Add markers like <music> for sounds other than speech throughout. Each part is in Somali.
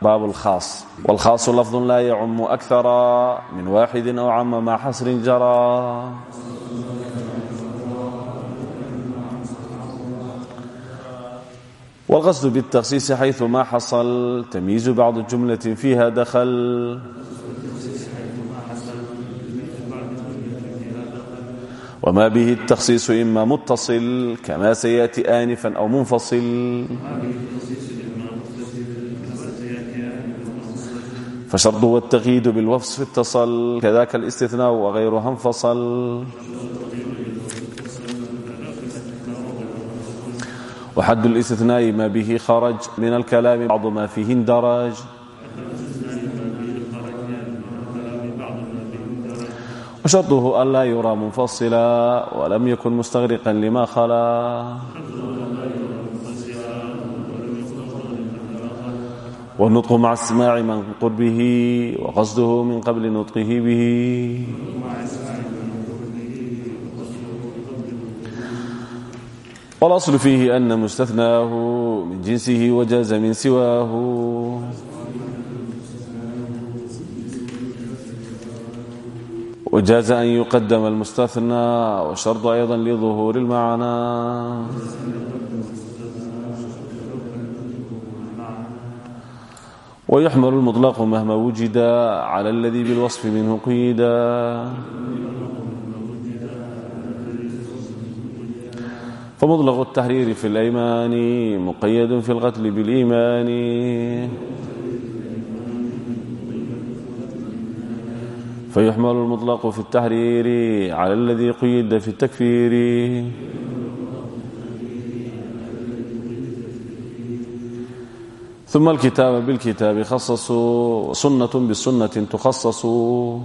bab اlhaas wاlkhaaصu lafd laa yacumu أkara min waaxidi aw cama ma xasrin jara wاlqasd bالتkhsiisi xayثu ma xaصl tamyiizu bacd jumlaة fiha dakl wma bih التkhsiiص ima muttaصil kama sayaأti anifa aw munfaصil فشرط والتقييد بالوصف اتصل كذاك الاستثناء وغيرها انفصل وحد الاستثناء ما به خرج من الكلام بعض ما فيه اندرج وشرطه ألا يرى منفصلا ولم يكن مستغرقا لما خلا والنطق مع استماع من قربه وقصده من قبل نطقه به والأصل فيه أن مستثناه من جنسه وجاز من سواه وجاز أن يقدم المستثنى وشرط أيضا لظهور المعنى ويحمل المطلق مهما وجد على الذي بالوصف منه قيدا فمطلق التحرير في الأيمان مقيد في القتل بالإيمان فيحمل المطلق في التحرير على الذي قيد في التكفير uma alkitaaba bilkitaabi khasasuu sunnat bisunati tukhasasuu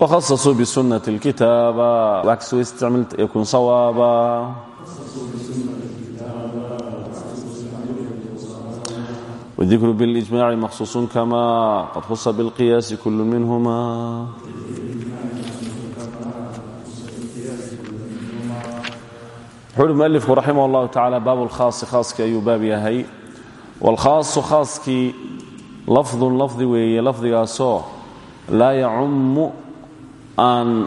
wakhasasuu bisunnati alkitaaba الcaks isticmilta yakun sawaaba wاdikru biاlijmaci makhsuusun kama qad khusa biاlqiyaasi kul minhuma wuxuu uhi mualifku raximah اllahu tacaala baab lkhaasi khaaskii ayuu baab yahay. Wاlkhaasu khaaskii lafdun lafdi weeye lafdigaasoo laa yacummu aan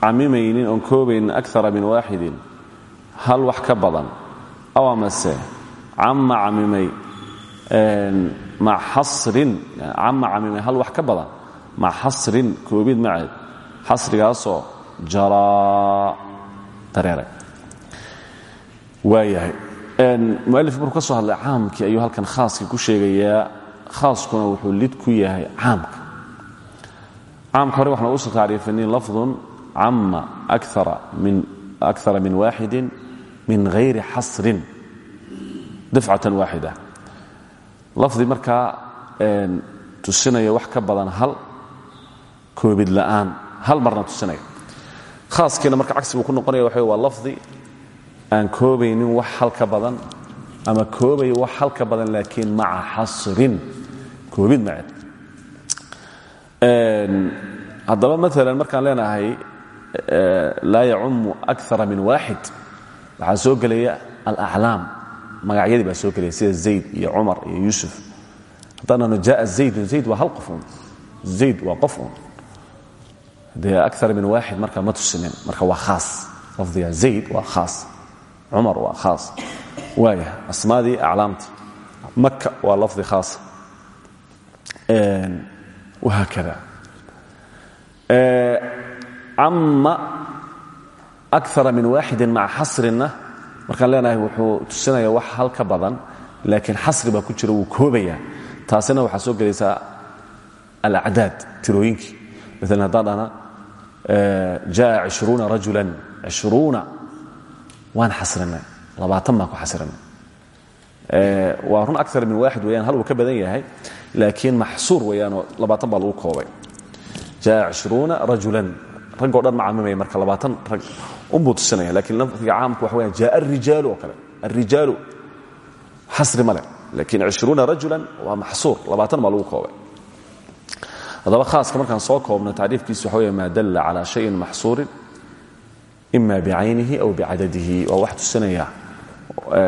camimaynin oon koobaynin akara min waaxidin hal wax ka badan aw amase cama camimay ma xasrin cama camimay hal wax ka badan mac xasrin koobid maceed xasrigaasoo jaraa dareeray waayahay mualif markuu ka soo hadlay caamkii ayuu halkan khaaskii ku sheegayaa khaaskuna wuxuu lid ku yahay caamka. Caamka hore waxaan ugu soo tacriifinay lafdun cama akara min waaxidin min hayri xasrin. Dafcatan waaxida lafdi markaa tusinaya wax ka badan hal koobid la'aan hal marna tusinaya. Khaaskiina marka cagsi buu ku noqonaya waxa waa lafdi aan koobaynin wax halka badan ama koobaya wax halka badan laakiin maca xasrin. Koobid maced haddaba maalan markaan leenahay laa yacumu akara min waaxid. Waxaa soo gelaya alaclaam. Magacyadii baa soo gelaya sida zayd iyo cumar iyo yuusuf. Haddaanano jaaa zaydun zayd waa hal qof un zayd waa qof un dee akara min waaxid marka ma tusinin marka waa khaas. Lafdiga zayd waa khaas cumar waa khaas. Waaya asmaadii aclaamtii maka waa lafdi khaasa wahaakada cama akara min waaxidin maca xasrinna markaan leenahay wuxuu tusinaya wax hal ka badan laakiin xasri baa ku jira wuu koobaya taasina waxaa soo gelaysaa alacdaad tirooyinkii maalan haddaan dhahna jaa ishruuna rajulan ishruuna waan xasrinay. Labaatan baan ku xasrinay. Waa run aar min waaxid weyaan hal uu ka badan yahay laakiin maxsuur weyaanoo labaatan baa lagu koobay. Jaa ishruuna rajulan. Raggoo dhan ma camimaya marka labaatan rag unbuu tusinaya lakiin lafdiga caamku waxa weyaan jaa arijaalu oo kale. Arijaalu xasri male lakiin ishruuna rajulan waa maxsuur. Labaatan baa lagu koobay. Haddaba khaaska markaan soo koobno tacriifkiisu waxa wey maa dalla calaa shayin maxsuurin ima bicaynihi aw bicadadihi waa wax tusinaya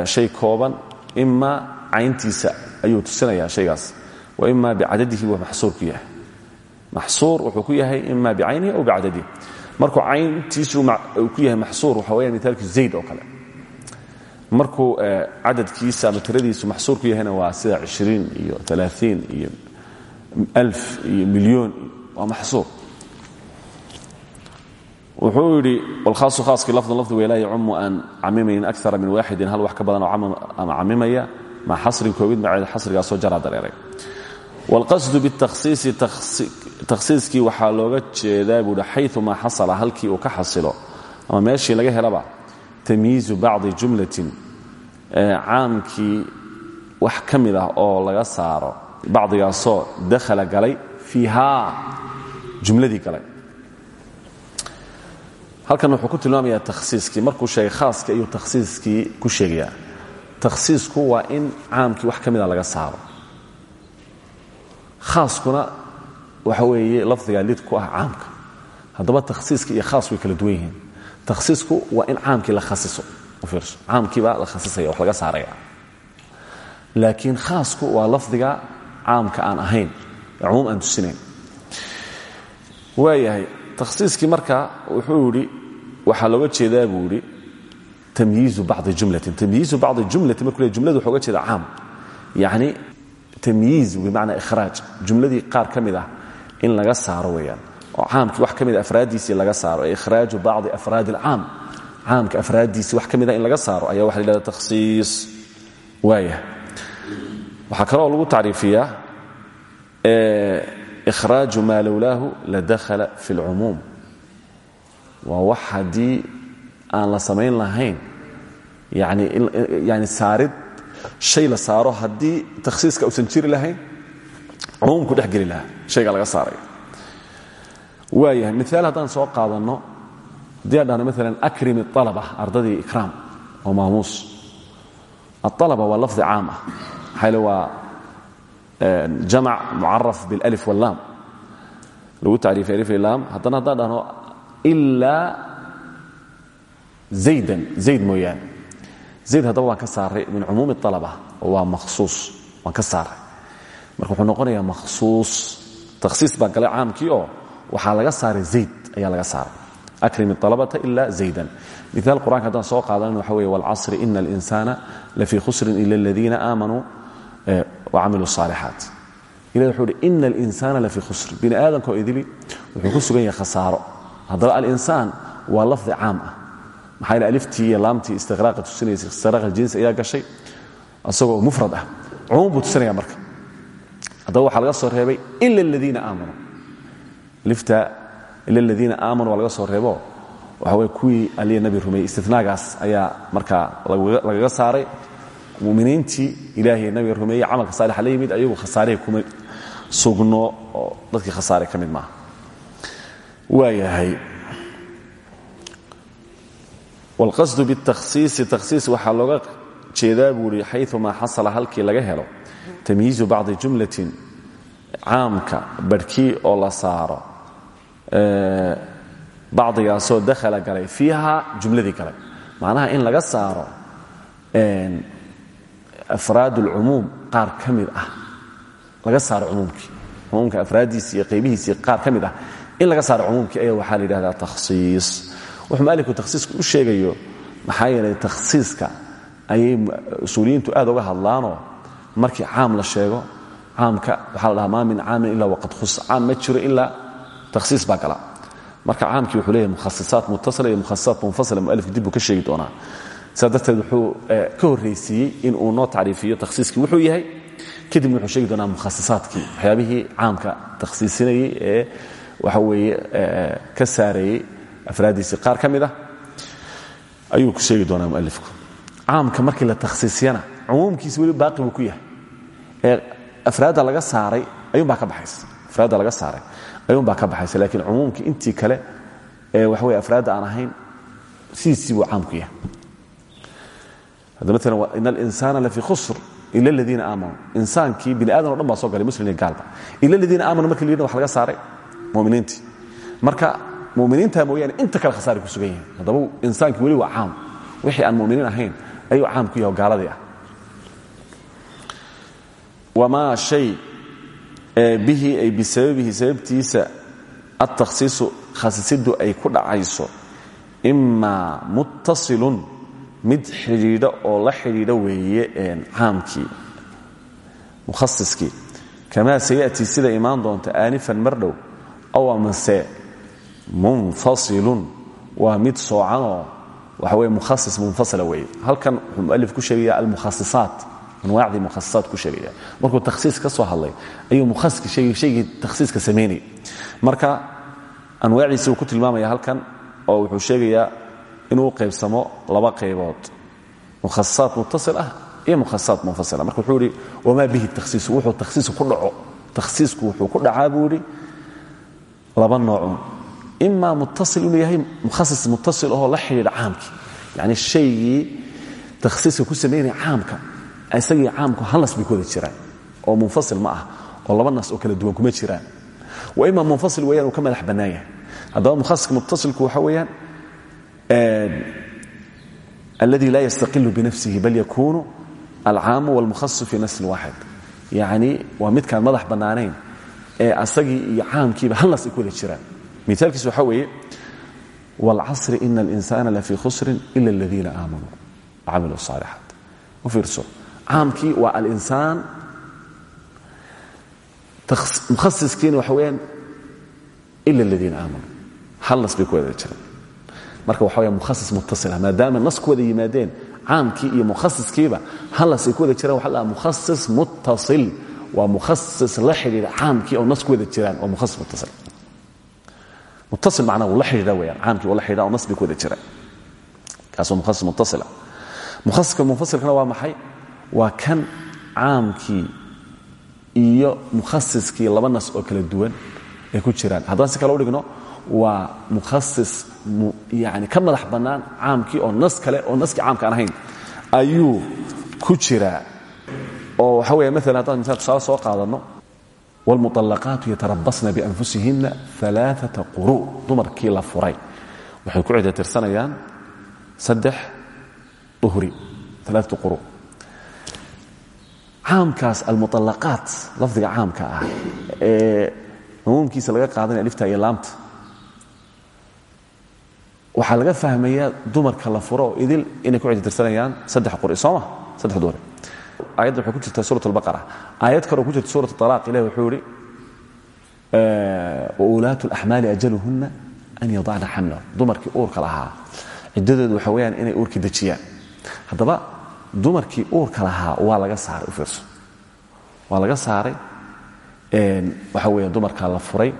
shay kooban ima cayntiisa ayuu tusinaya shaygaas wa ima bicadadihi waa maxsuur ku yahay maxsuur wuxuu ku yahay ima bicaynihi aw bicadadihi markuu cayntiisu ku yahay maxsuur waxa weya mitaalkii zayd oo kale markuu cadadkiisa ama tiradiisu ku yahayna waa sida ishriin iyo alaaiin iyo alf iyo milyoon waa maxsuur wuxuu yidhi wlkhaasu khaaskii lafdan lafdi weylaa yacumu aan camimayn akara min waaxidin hal wax ka badan oo ama camimaya maa xasrin koobid maceed xasrigaasoo jaraa dareeray. Wاlqasdu bاtakhsiisi takhsiiskii waxaa looga jeedaa buuhi xayumaa xasala halkii uu ka xasilo. Ama meeshii laga helaba tamyiizu bacdi jumlatin caamkii wax ka mid ah oo laga saaro bacdigaasoo dakhala galay fiihaa jumladii galay halkan wuxuu ku tilmaamayaa takhsiiskii. Markuu sheegay khaaskii ayuu takhsiiskii ku sheegayaa. Takhsiisku waa in caamkii wax ka mida laga saaro. Khaaskuna waxa weeye lafdigaa lid ku ah caamka. Haddaba takhsiiska iyo khaas way kala duwan yihiin. Takhsiisku waa in caamkii la khasiso. Caamkiibaa la khasisaya wax laga saaraya. Laakiin khaasku waa lafdiga caamka aan ahayn. Cumuum aan waayahay takhsiiskii marka wuxuu yidhi waxaa looga jeedaa buu yidhi tamyiizu bacdi jumlatin. Tamyiizu bacdi jumlatin markuu le jumladu wuxuu oga jeeda caam. Yacni tamyiiz bimacnaa ikhraaj jumladii qaar ka ah in laga saaro weeyaan oo caamkii wax ka mid a afraaddiisii laga saaro ikhraaju bacdi afraadi alcaam. Caamka afraaddiisii wax ka ah in laga saaro ayaa waxa la takhsiis. Waaya waxaa kaloo lagu tacriifiyaa ikhraaju maa lowlaahu la dakhala fi اlcumuum waa wax haddii aan la samayn lahayn yani saarid shay la saaro haddii takhsiiska usan jiri lahayn cumuumku dhex geli lahaa shayga laga saaraya waayahay miaal haddaan soo qaadanno haddii aan akrimi alaba ardadii ikraam oo maamuus. Alaba waa lafdi caam ah. Maxayle waa jamac mucaraf biاlalif wاllaam lagu tacriifay alif laam. Haddana haddaan dhahno ilaa zaydan zayd mooyaane zayd haddaba waan ka saaray min cumuumi alaba oo waa makhsuus waan ka saaray marka wuxuu noqonayaa makhsuus takhsiis baa galay caamkii oo waxaa laga saaray zayd ayaa laga saaray akrim alabata ila zaydan miaal qur'anka haddaan soo qaadan waxa wey walcasri ina alinsaana lafii khusrin ila aladiina aamanuu wacamiluu saalixaat ilahi wuxuu hi ina alinsaana lafii khusrin bini aadamkaoo idili wuxuu ku sugan yahay khasaaro haddaba alinsaan waa lafdi caam ah. Maxaa yidhi aliftii iyo laamtii tusinaysa istiqraaq aljinsi ayaa gashay asagoo mufrad ah. Cumuum buu tusinaya marka. Haddaba waxaa laga soo reebay ila aladiina aamanuu lifta ila aladiina aamanuu waa laga soo reebo. Waxa weye kuwii aliya nabi rumeeyey istinaagaas ayaa markaa lagaga saaray. Muminiintii ilaahay nabiga rumeeyey camalka saalixa la yimid ayagu khasaarihii kuma sugno dadkii khasaare ka maaha waayahay wاlqasdu bالtakhsiisi takhsiis waxaa looga jeedaa buu ihi xayumaa xasala halkii laga helo tamyiizu bacdi jumlatin caamka barhkii oo la saaro bacdigaasoo dakhala galay fiiha jumladii galay macnaha in laga saaro afraad اlcumuum qaar ka mid ah laga saaro cumuumkii cumuumka afraaddiisi iyo qaybihiisii qaar ka mid ah in laga saaro cumuumkii ayaa waxaa la yidhahdaa takhsiis. Wuxuu mualifku takhsiiska u sheegayo maxaa yeelay takhsiiska ayay usuuliyiintu aad uga hadlaanoo markii caam la sheego caamka waxaa la dhahaa min caamin ila waqad khus caam ma jiro ilaa takhsiis baa gala. Marka caamkii wuxuu leeyahay mukhasisaat mutasila iyo mukhasisaat munfasila mualifku dib ka sheegi doonaa. Darteed wuxuu ka horraysiiyey in uu noo tacriifiyo takhsiiskii wuxuu yahay. Kadibna wuxuu sheegi doonaa mukhasisaadkii waxyaabihii caamka takhsiisinayey ee waxa weeye ka saareeyey afraaddiisii qaar ka mid ah ayuu ku sheegi doonaa mualifku caamka markii la takhsiisiyana cumuumkiisa weli baaqi buu ku yahay. Ee afraadda laga saaray ayuunbaa ka baxaysa. Afraadda laga saaray ayuunbaa ka baxaysa. Laakiin cumuumkii intii kale ee waxa weye afraadda aan ahayn sidiisii buu caam ku yahay hadda maalan in alinsana lafii khusr ila aladiina aamanuu insaankii bini aadan o dhan baa soo galay muslim iyo gaalba ila aladiina aamanuu markii la yidhna wax laga saaray muminiintii marka muminiinta mooyaane inta kale khasaaray ku sugan yihiin. Haddaba insaankii weli waa caam. Wixii aan muminiin ahayn ayuu caam ku yahay oo ah. Wamaa shay bihi ay bisababihi sababtiisa altakhsiisu khasisiddu ay ku dhacayso. Imaa muttasilun mid xidhiidho oo la xidhiidho weeye caamkii mukhasiskii kamaa sayatii sida imaan doonta aanifan mar aw amase munfasilun waa mid soocanoo waxa weye mukhasis munfasila weeye halkan wuxuu mualif ku sheegaya almukhasisaat anwaacdii mukhasisaat ku sheegaya markuu takhsiis ka soo hadlay ayuu mukhaska shaygii takhsiiska samaynayay marka anwaacdiisi uu ku tilmaamaya halkan oo wuxuu sheegayaa inuu qaybsamo laba qaybood mukhasisaat muttasil iyo mukhasisaat munfasila marka wuxuu ihi wamaa bihi takhsiisu wuxuu takhsiisku ku dhaco takhsiisku wuxuu ku dhacaa buu laba noocun imaa muttasil inuu yahay mukhasis muttasil ahoo la xidhiidha caamkii yacni shaygii takhsiiska ku samaynaya caamka isagii caamku hal nas ku wada oo munfasil ma ah oo laba nas oo kala duwan kuma jiraan. Wa imaa munfasil weeyaan uu ka madax bannaan yahay. Haddaba mukhasiska muttasilku waxa weeyaan aladi laa yastaqilu bal yakunu alcaamu walmukhasisu fi nafsin waaxid yacni waa midkaan madax bannaanayn ee asagii iyo caamkiiba hal nas ay ku wada jiraan miaalkiis waxaa weeye wاlcasri ina اlinsana lafii khusrin ila اladiina aamanuu wacamiluu الصaalixaat u fiirso caamkii waa alinsaan mukhasiskiina waxa weyaan ila اladiina aamanuu hal nas bay ku wada jiraan marka waxa weya mukhasis muttaصila maadaama nas ku wada yimaadeen caamkii iyo mukhasiskiiba hal nas ay ku wada jiraan waxa la mukhasis muttaصil waa mukhasis la xidhiidha caamkii oo nas wada jiraan waa mukhasis muttaصil muttasil macnaha wuu la xidhiidha weyaan caamkii wuu la xidhiidha oo nas bay ku wada jiraan kaasoo mukhasis muttasila. Mukhasiska munfasilkana waa maxay? Waa kan caamkii iyo mukhasiskii laba nas oo kala duwan ay ku jiraan. Haddaan si kale u dhigno waa mukhasis yani ka madax bannaan caamkii oo nas kale oo naskii caamka ahayn ayuu ku jiraa oo waxa weya maala haddaan misal tusaale soo qaadanno wاlmuطalaqaatu yatarabasna bianfusihina aaaa quru dumarkii la furay waxay ku cidda tirsanayaan saddex uhri aaaa quru caamkaas almuطalaqaat lafdiga caamka ah ee cumuumkiisa laga qaadanaya alifta iyo laamta waxaa laga fahmayaa dumarka la furo oo idil inay ku cidda tirsanayaan saddex quri sooma saddex duhri aayadda waxay ku jirtaa suuraة اlbaqara aayad kaleo ku jirta suuraة اطalaaq ilahi wuxuu ihi waulaatu اlaxmaali ajaluhuna an yadacna xamlahu dumarkii uurka lahaa ciddadoodu waxa weyaan inay uurkii dejiyaan haddaba dumarkii uurka lahaa waa laga saaray u fiirso waa laga saaray waxa weya dumarkaa la furay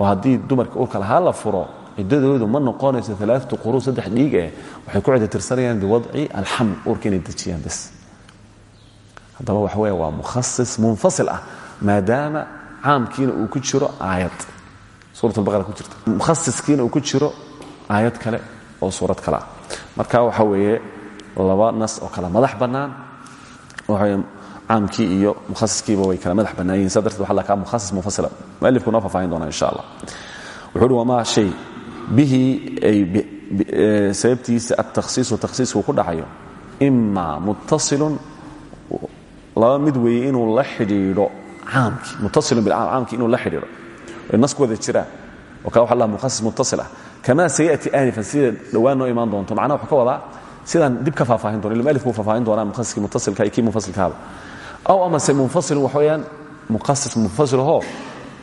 oo haddii dumarka uurka lahaa la furo ciddadoodu ma noqonayso alaaatu quruu saddex dhiig eh waxay ku cidda tirsanayaan biwadci alxaml uurka inay dejiyaan bas haddaba waxa weya waa mukhasis munfasil ah maadaama caamkiina uu ku jiro aayad. Suurat albaqara ku jirta. Mukhasiskiina uu ku jiro aayad kale oo suurad kale ah. Marka waxa weeye laba nas oo kale madax bannaan waxa caamkii iyo mukhasiskiiba way kala madax bannaan yihiin sa darteed waxa la kaa mukhasis munfasila. Mualifku noo faahfaahin doonaa insha allah. Wuxuu uhi wamaa shay? Bihi ay sababtiisa altakhsiisu takhsiisku ku dhacayo. Ima muttasilun laba mid weeye inuu la xidhiidho caamkii muttasilun bilcaam caamkii inuu la xidhiidho. Ay nas ku wada jiraan. Oo kaa waxa la mukhasis muttasil ah. Kamaa sayati aanifan sida dhowaan noo imaan doonto. Macnaha wuxuu ka wadaa sidaan dib ka faahfaahin dono ila mualifku faahfaahin doonaa mukhasiskii muttasilka iyo kii munfasilkaaba aw amase munfasilun waxa weeyaan mukhasis munfasilahoo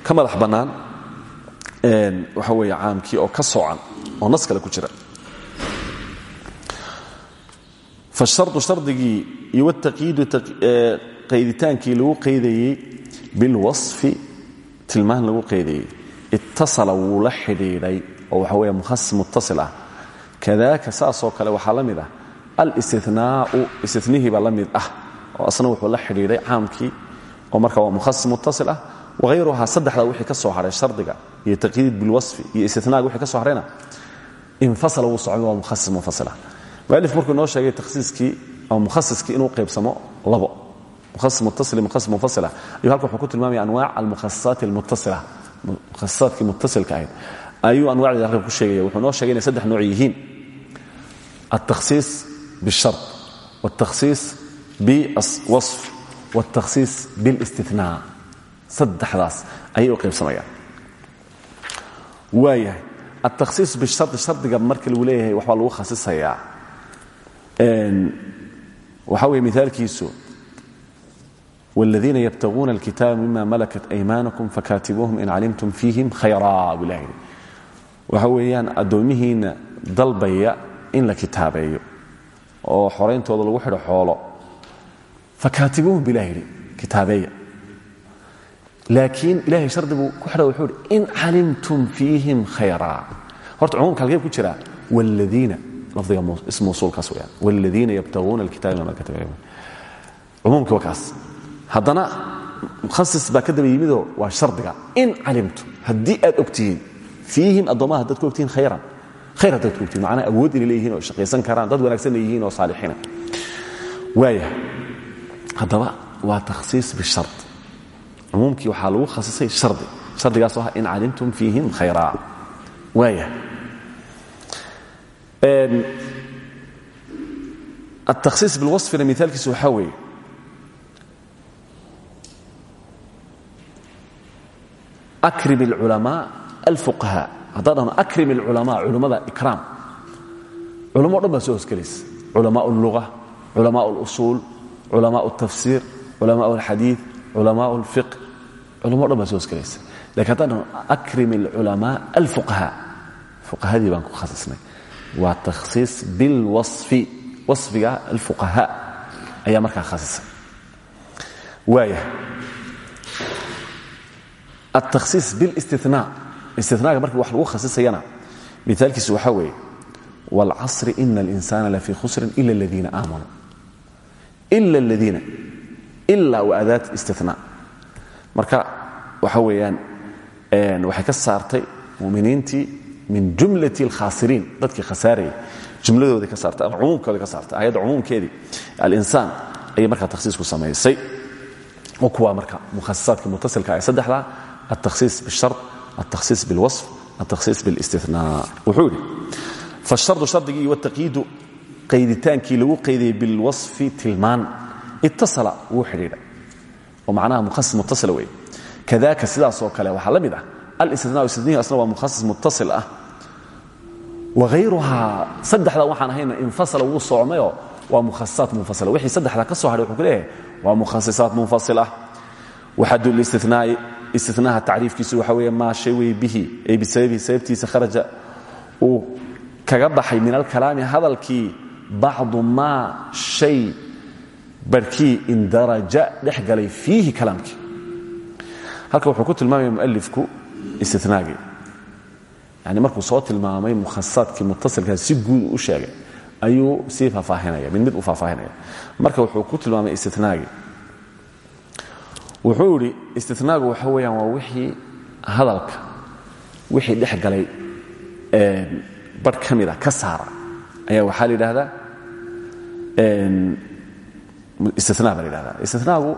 ka madax bannaan waxa weeye caamkii oo ka soocan oo nas kale ku jira fahardu shardigii iyo wataqiidu qayditaankii lagu qaydayey bilwasfi tilmaan lagu qaydayey ittasala wuu la xidhiidhay oo waxa weeye mukhasis muttasil ah. Kadaaka saasoo kale waxaa la mid ah alistinaau istinihiibaa la mid ah oo asna wuxuu la xidhiidhay caamkii oo marka waa mukhasis muttasil ah. Wahayruhaa saddexdaa wixii ka soo hadhay shardiga iyo taqyiid bilwasfi iyo istinaga wixii ka soo hadhayna infasala wuu socmay waa mukhasis munfasila mualif markuu inoo sheegay takhsiiskii ama mukhasiskii inuu qaybsamo labo mukhasis muttasil mukhasis munfasila ayuu halkan wuxuu ku tilmaamaya anwaac almukhasisaat almuttasila mukhasisaadkii muttasilka ahayd ayuu anwacdeeda halkan ku sheegaya wuxuu noo sheegay inay saddex nooc yihiin altakhsiis biاshart wاltakhsiis biwasf wاltakhsiis biاlistithnaa saddexdaas ayay u qaybsamayaan waayahay altakhsiis bishari shardiga marka lagu leeyahay waxbaa lagu khasisayaa waxaa weeye mithaalkiisu wاladiina yabtaguuna اlkitaaba mima malakat aymaanakum fakaatibuuhum in calimtum fiihim khayraa buu ilah yidhi. Waxa weeyaan addoommihiinna dalbaya in la kitaabeeyo oo xorayntooda lagu xidho xoolo. Fakaatibuuhum bu ilah yidhi kitaabeeya. Laakiin ilahay shardi buu ku xidha wuxuu hi in calimtum fiihim khayraa. Horta cumuumka halkee ku jira wladiina lafdiga ism mawsuulkaas weyaan wladiina yabtaguuna alkitaba mima kataba cumuumkii waa kaas haddana mukhasis baa ka daba yimidoo waa shardiga in calimtum haddii aad ogtihiin fiihim addoommaha haddaad ku ogtihiin khayran khayr haddaad ku ogtihin macnaa awood inay leeyihiin oo shaqaysan karaan dad wanaagsanna yihiin oo saalixiina waaya haddaba waa takhsiis bishard cumuumkii waxaa lagu khasisay hardi hardigaasoo ah in calimtum fiihim khayraa waaya التkhصiiص biاlwaصفina miaalkiisu waxaa weeye akrim الculamاء alfuqahاء haddaan dhahno akrim الculamاء culummada ikraam culamo o dhan baa soo hosgelaysa culamaء الluغة culamaء الأصuul culamaء التafsir culamaء الxadiiث culamaء الفiq culamo dhan baa soo hosgelaysa lakin haddaan dhahno akrim اlculamaa alfuqahaa fuqahadii baan ku khasisnay waa takhsiis bilwaصfi waصfiga alfuqahaa ayaa markaa khasisay waaya altakhsiis biاlاstinaa istinaaga markii wax lagu khasisayana miaalkiisu waxaa weeye wاlcasri ina اlinsana lafii khusrin ila اladiina aamanuu ila اladiina ila waadaat istinaa marka waxa weeyaan waxay ka saartay muminiintii min jumlat اlkhaasiriin dadkii khasaarayay jumladooda ka saartay ama cumuumkooda ka saartay ayadda cumuumkeedii alinsaan ayay markaa takhsiisku samaysay oo kuwaa marka mukhasisaadka mutasilka ee saddexda altakhsiis biاshar altakhsiis biاlwaصf altakhsiis biاlistinaa wuxuu yidhi faالshardu shardigii iyo wataqiidu qayditaankii lagu qaydayay bilwaصfi tilmaan itasala wuu xidhiidha oo macnaha mukhasis mutasila wey kadaka sidaasoo kale waxaa la mid ah alistinaau istinihi asna waa mukhasis muttasil ah waayruhaa saddexda waxaan ahayna infasala wuu socmayoo waa mukhasisaat munfasila wixii saddexda ka soo hadhay wuxuu ku leeyahay waa mukhasisaat munfasil ah waxadu listinaai istinaha tacriifkiisu waxa weeye maa shay wey bihi ay bisababihi sababtiisa kharaja uu kaga baxay min alkalaami hadalkii bacdu maa shay barhkii indaraja dhex galay fiihi kalaamkii halka wuxuu ku tilmaamaya mualifku istinaagii yani markuu soo tilmaamay mukhasisaadkii mutasilkaa si guud u sheegay ayuu sii faahfaahinaya mid mid u faahfaahinaya. Marka wuxuu ku tilmaamay istinaagii wuxuu idhi istinaagu waxa weeyaan waa wixii hadalka wixii dhex galay barh ka mida ka saara. Ayaa waxaa la yidhaahdaa istina baa la yidhahdaa istinaagu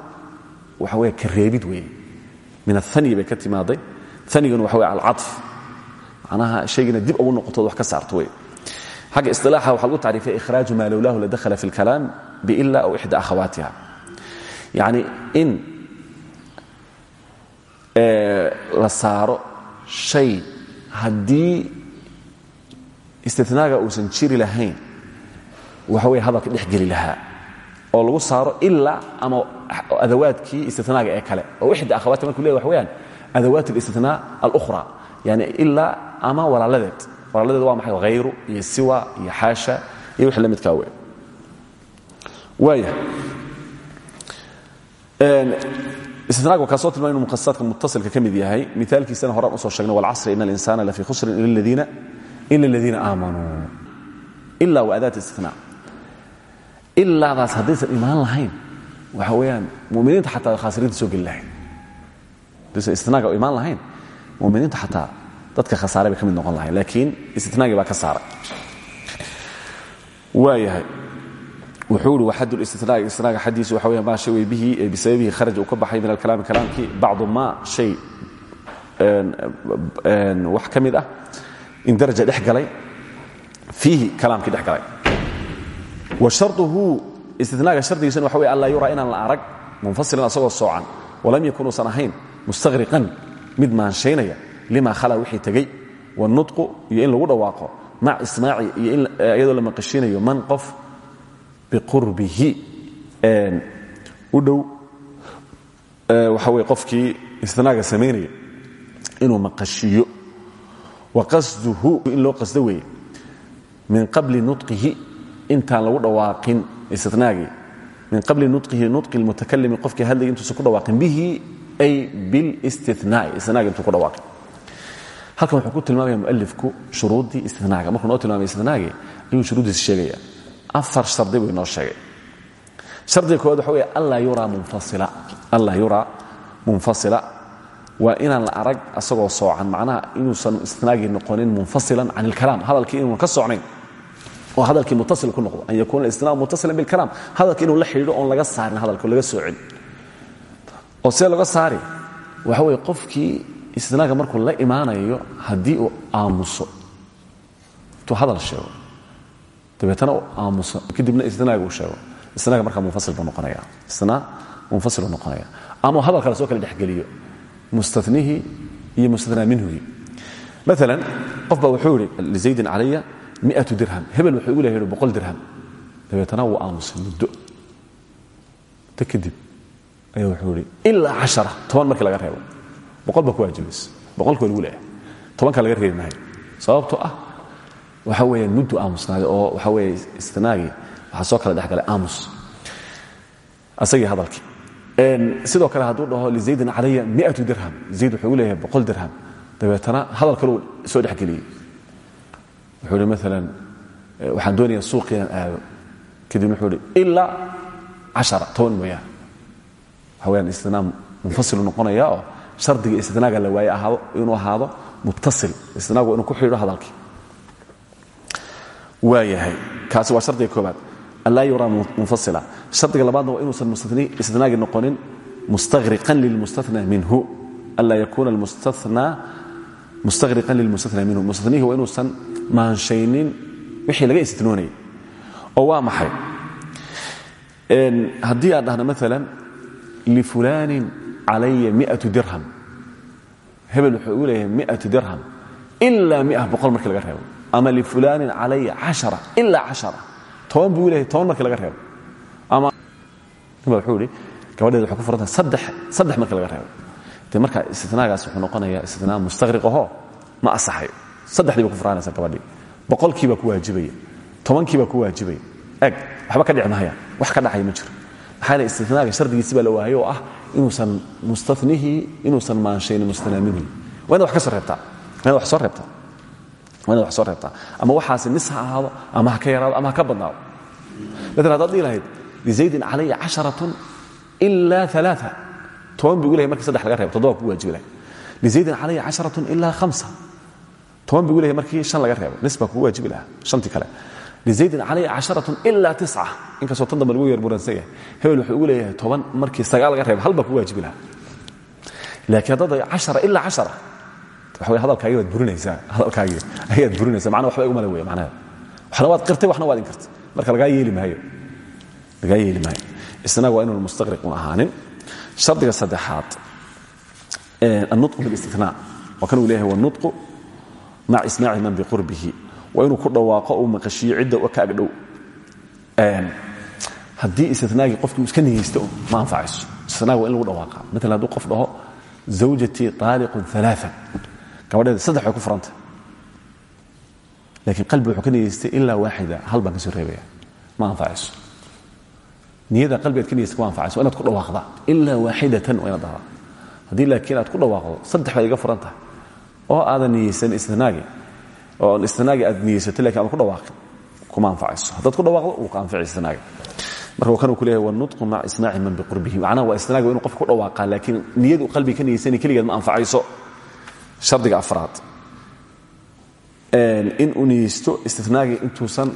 waxa weya ka reebid weeye min aani bay ka timaaday aniguna waxa wey alcaطf macnaha shaygina dib ugu noqotood wax ka saarto wey xagga isilaaxa waxa lagu tacriifay ikhraaju maa lowlahu la dakhala fi اlkalaam biila aw ixda akhawaatiha. Yacni in la saaro shay haddii istinaaga uusan jiri lahayn waxa wey hadalka dhex geli lahaa. Oo lagu saaro ilaa ama adawaadkii istinaaga ee kale. Oo ixda akhawaati markuu ley wax weyaan adawaat اlistinaa alأhra yani ilaa ama walaaladeed walaaladeed waa maxay hayru iyo siwa iyo xaasha iyo wixii la midkaa we waaya istinaaga waa kaa soo tilmay inu mukhasisaadka mutasilka ka mid yahay miaalkiisana horaan u soo sheegnay walcasri in alinsana lafii khusrin ila aladiina aamanuu ila wa adaat istinaa ilaadaas haddaysan imaan lahayn waxa weeyaan muminiinta xataa khaasiriinta soo lahayn duusan istinaaga imaan lahayn. Muminiinta xataa dadka khasaare bay ka noqon lahayn laakiin istinaagii baa ka saaray waayahay wuxuu ihi waxad listinaag istinaaga xaddiisu waxa weya maa shay bihi ee bisababihi uu ka baxay min alkalaami kalaamkii bacdu maa shay wax ka ah in daraja dhex galay fiihi kalaamkii wa sharuhu istinaaga shardigiisuna waxa wey an laa inaan la arag munfasilan asagoo soocan walam yakun uusan mustaqriqan mid maanshaynaya lima khala wixii tegey wanutqu iyo in lagu dhawaaqo mac ismaaci iyo iyadoo la maqashiinayo man qof biqurbihi u dhow waxa wey qofkii istinaaga samaynaya inuu maqashiiyo wa qasduhu in loo qasdo weeye min qabli nutqihi intaan lagu dhawaaqin istinaagii min qabli nutqihi nutqi lmutakalimi qofkii hadlaya intuusan ku dhawaaqin bihi ay bilistinaai istinaagi intuu ku dhawaaqin. Halkan wuxuu ku tilmaamaya mualifku shuruuddii istinaaga markuu noo tilmaamay istinaagii ayuu shuruuddiisa sheegaya. Afar shardi buu inoo sheegay. Shardiga koowaad waxa weeye anlaa yuraa munfasila. Anlaa yuraa munfasila. Waa inaan la arag asagoo soocan. Macnaha inuusan istinaagii noqonin munfasilan can ilkalaam hadalkii inuun ka socnayn. Oo hadalkii mutasil ku noqdo. An yakuuna istinaagu muttasilan bilkalaam. Hadalka inuu la xidhiidho oon laga saarin hadalka laga soocin oo see laga saari waxa weeye qofkii istinaaga markuu la imaanayo haddii uu aamuso intuu hadal sheego dabeetana uu aamuso kadibna istinaaga uu sheego istinaaga markaa munfasil buu noqonaya istinaa munfasil buu noqonaya ama hadal kale soo kala dhexgeliyo mustanihii iyo mustanaa minhugii maalan qof baa wuxuu yidhi lizaydin calaya miatu dirham. Hebel wuxuu igu leeyahy boqol dirham. Dabeetana wuu aamusay muddo. Ta ayaa wuxuu yidhi ilaa cashara. Toban markii laga reebo. Boqol ku waajibaysa boqolki waa lagu leeyahay. Tobankaa laga reebi maayo ah waxa weeyaan muddu aamusnaaday oo waxa weeye istinaagii waxaa soo kala dhex galay aamus. Asagii hadalkii. Sidoo kale hadduu dhaho lizaydin calaya miatu dirham. Zayd wuxuu leeyahay boqol dirham. Dabeetana hadal kaluu soo dhexgeliyey wuxuu ihi maalan waxaan doonayaa suuq aado. Kadibna wuxuu ihi ilaa cashara. Toban mooyaan waxa weyaan istinaam munfasilu noqonaya oo shardiga istinaaga la waaye ahaado inuu ahaado muttasil istinaagu inuu ku xidhiidho hadalkii. Waayahay. Kaasi waa shardiga koobaad an laa yuraa munfasila. Shardiga labaadna waa inuusan istinaagi noqonin mustaqriqan lilmustatna minhu. An laa yakuuna almustathnaa mustaqriqan lilmustatna minhu. Mustatnihi waa inuusan maanshaynin wixii laga istinoonayay oo waa maxay? Haddii aan dhahno maalan lifulaanin calaya miatu dirham hebel wuxuu igu leeyahay miatu dirham ilaa mia boqol markii laga reebo ama lifulaanin calaya cashara ilaa cashara toban buu leeyahay toban markii laga reebo ama wuxuu ihi gabadheeda waxay ku furantahay saddex saddex markii laga reebo de marka istinaagaas wuxuu noqonayaa istinaa mustaqriq ahoo ma asaxayo saddexdii ba ku furaanaysa gabadhii boqolkii baa ku waajibaya tobankii baa ku waajibaya eg waxba ka dhici mahaya wax ka dhacaya ma jiro maxaa yeele istinaaga shardigiisi baa la waayay oo ah inuusan mustanihii inuusan maanshaynin mustanaa minhi waa inaad wax soo reebtaa. Ama waxaasi nis ha ahaado ama ha ka yaraado ama ha ka badnaado. Maalan haddaad dhihi lahayd lizaydin calaya casharatun ilaa alaaa toban buu igu lehay markii saddex laga reebo toddoba ku waajibi lahay lizaydin calaya casharatun ilaa hamsa toban buu igu lehay markii shan laga reebo nis baa kugu waajibi lahaa shantii kale lizaydin calaya casharatun ilaa tisca inkastoo tan dambe lagu yar buransan yahay hebel wuxuu ugu leeyahay toban markii sagaal laga reebo hal baa kugu waajibi lahaa laakiin haddaad cashara ilaa cashara waxa wey hadalkaagii baad burinaysaa hadalkaagii ayaad burinaysaa macnaha waxba iguma le weya macnaheeda waxna waad qirtay waxna waad inkirtay marka lagaa yeeli maayo lagaa yeeli maayo isnaag waa inuun mustaqriqun ahaanin shardiga saddexaad annutqu bilistinaa waa kan uu leeyahay wanutqu maca ismaaci man biqurbihi waa inuu ku dhawaaqo uu maqashiyo cidda ka agdhow haddii istinaagii qofkii iska niyeysto ma anfacayso. Istinaag waa in lagu dhawaaqa hadduu qof dhaho zawjatii taaliqun alaaa gabadheeda saddex way ku furantay. Laakiin qalbi wuxuu ka niyeystay ilaa waaxida hal ka soo reebaya. Ma anfacayso. Niyada qalbigaad ka niyeysta kuma anfacayso. Inaad ku dhawaaqda. Ilaa waaxidatan waa inaad dhahdaa haddii aad ku dhawaaqdo saddex bay iga furan oo aadan niyeysan istinaagi oo istinaagi aad niyeysato laakiin aadan ku dhawaaqin kuma anfacayso haddaad ku dhawaaqdo wuu ka anfici istinaaga marka kan ku leeyahay wanutqu maca ismaaci man biqurbihi macnaha waa istinaaga inu qofka ku dhawaaqaa laakiin niyadu qalbiga ka niyeysani keligeed ma anfacayso shardiga afraad. In uu niyeysto istinaagii intuusan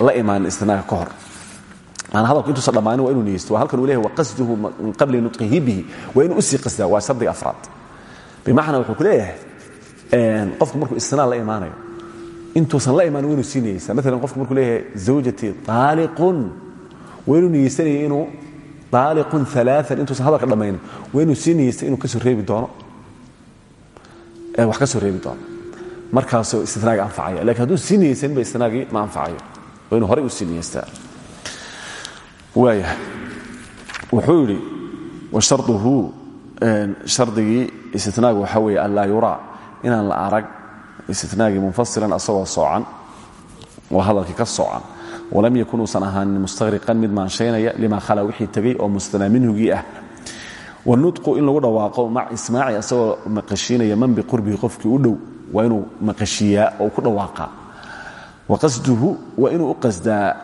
la imaanin istinaaga ka hor. Maana hadalku intuusan dhammaanin waa inuu niyeysto waa halkan uu leeyahay waqasduhu min qabli nutqihi bihi. Waa inuu u sii qasdaa waa shardiga afraad. Bimacnaa wuxuu ku leeyahay qofku markuu istinaa la imaanayo intuusan la imaanin waa inuu sii niyeysaa maalan qofku markuu leeyahay zawjatii taaliqun waa inuu niyeysanaya inuu daaliqun alaaan intuusan hadalka dhammaynin waa inuu sii niyeystay inuu ka soo reebi doono. Wax ka soo reebi doono. Markaasuu istinaagi anfacaya. Lakin hadduu sii niyeysaninba istinaagii ma anfacayo. Waa inuu horay u sii niyeystaa waaya wuxuu yidhi washarduhu shardigii istinaagi waxaa weeye an laa yuraa inaan la arag istinaagii munfasilan asagoo soocan oo hadalkii ka soocan. Walam yakun uusan ahaanin mustaqriqan mid maanshaynaya lima khala wixii tegey oo mustanaa minhugii ah wanutqu in lagu dhawaaqo mac ismaaci asagoo maqashiinaya man biqurbihi qofkii u dhow waa inuu maqashiiyaa oo ku dhawaaqa. Waqasduhu waa inuu u qasdaa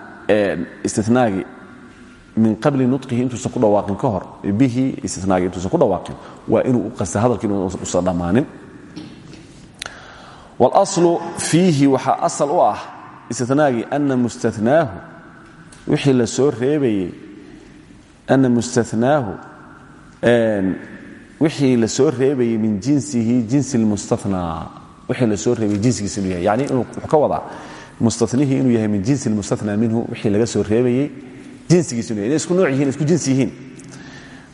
min qabli nutqihi intuusan ku dhawaaqin ka hor. Bihi istinaagii intuusan ku dhawaaqin. Waa inuu u hadalkii inuusan wاlaslu fiihi waxaa asal u ah istinaagii ana mustanaahu wixii la soo reebayey ana mustanaahu wixii la soo reebayey min jinsihi jinsi اlmustanaa wixii la soo reebayey jinsigiisa inuu yahay yani wuxuu ka wadaa mustanihii inuu yahay min jinsi اlmustanaa minhu wixii laga soo reebayey jinsigiisa inu yahay inay isku nooc yihin isku jinsi yihiin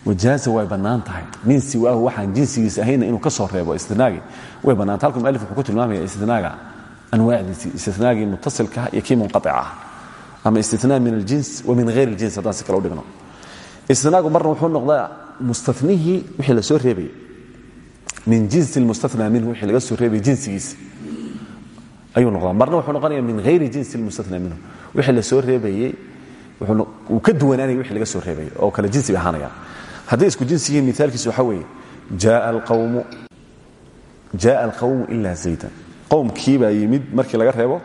wajaasa way bannaan tahay. Nin siwaahu waxaan jinsigiisa ahayna inuu ka soo reebo istinaagii way bannaantay halkuu mualifku ku tilmaamaya istinaaga anwaacdiisii istinaagii mutasilkaah iyo kii munqaica ama istinaa min aljins wa min hayr iljins haddaan si u dhigno. Istinaagu marna wuxuu noqdaa mustanihii wixii la soo reebayay min jinsi lmustana minhu wixii laga soo reebayay jinsigiisa. Ayuu noqdaa. Marna wuxuu noqonaya min hayri jinsi lmustana minhu. Wixii la soo reebayey wuu ka duwanaanaya wixii laga soo reebayay oo kale jinsiga ahaanayaan hadday isku jinsi yihiin miaalkiisu waxaa weeye jaءa alqawmu ila zaydan qowmkii baa yimid markii laga reebo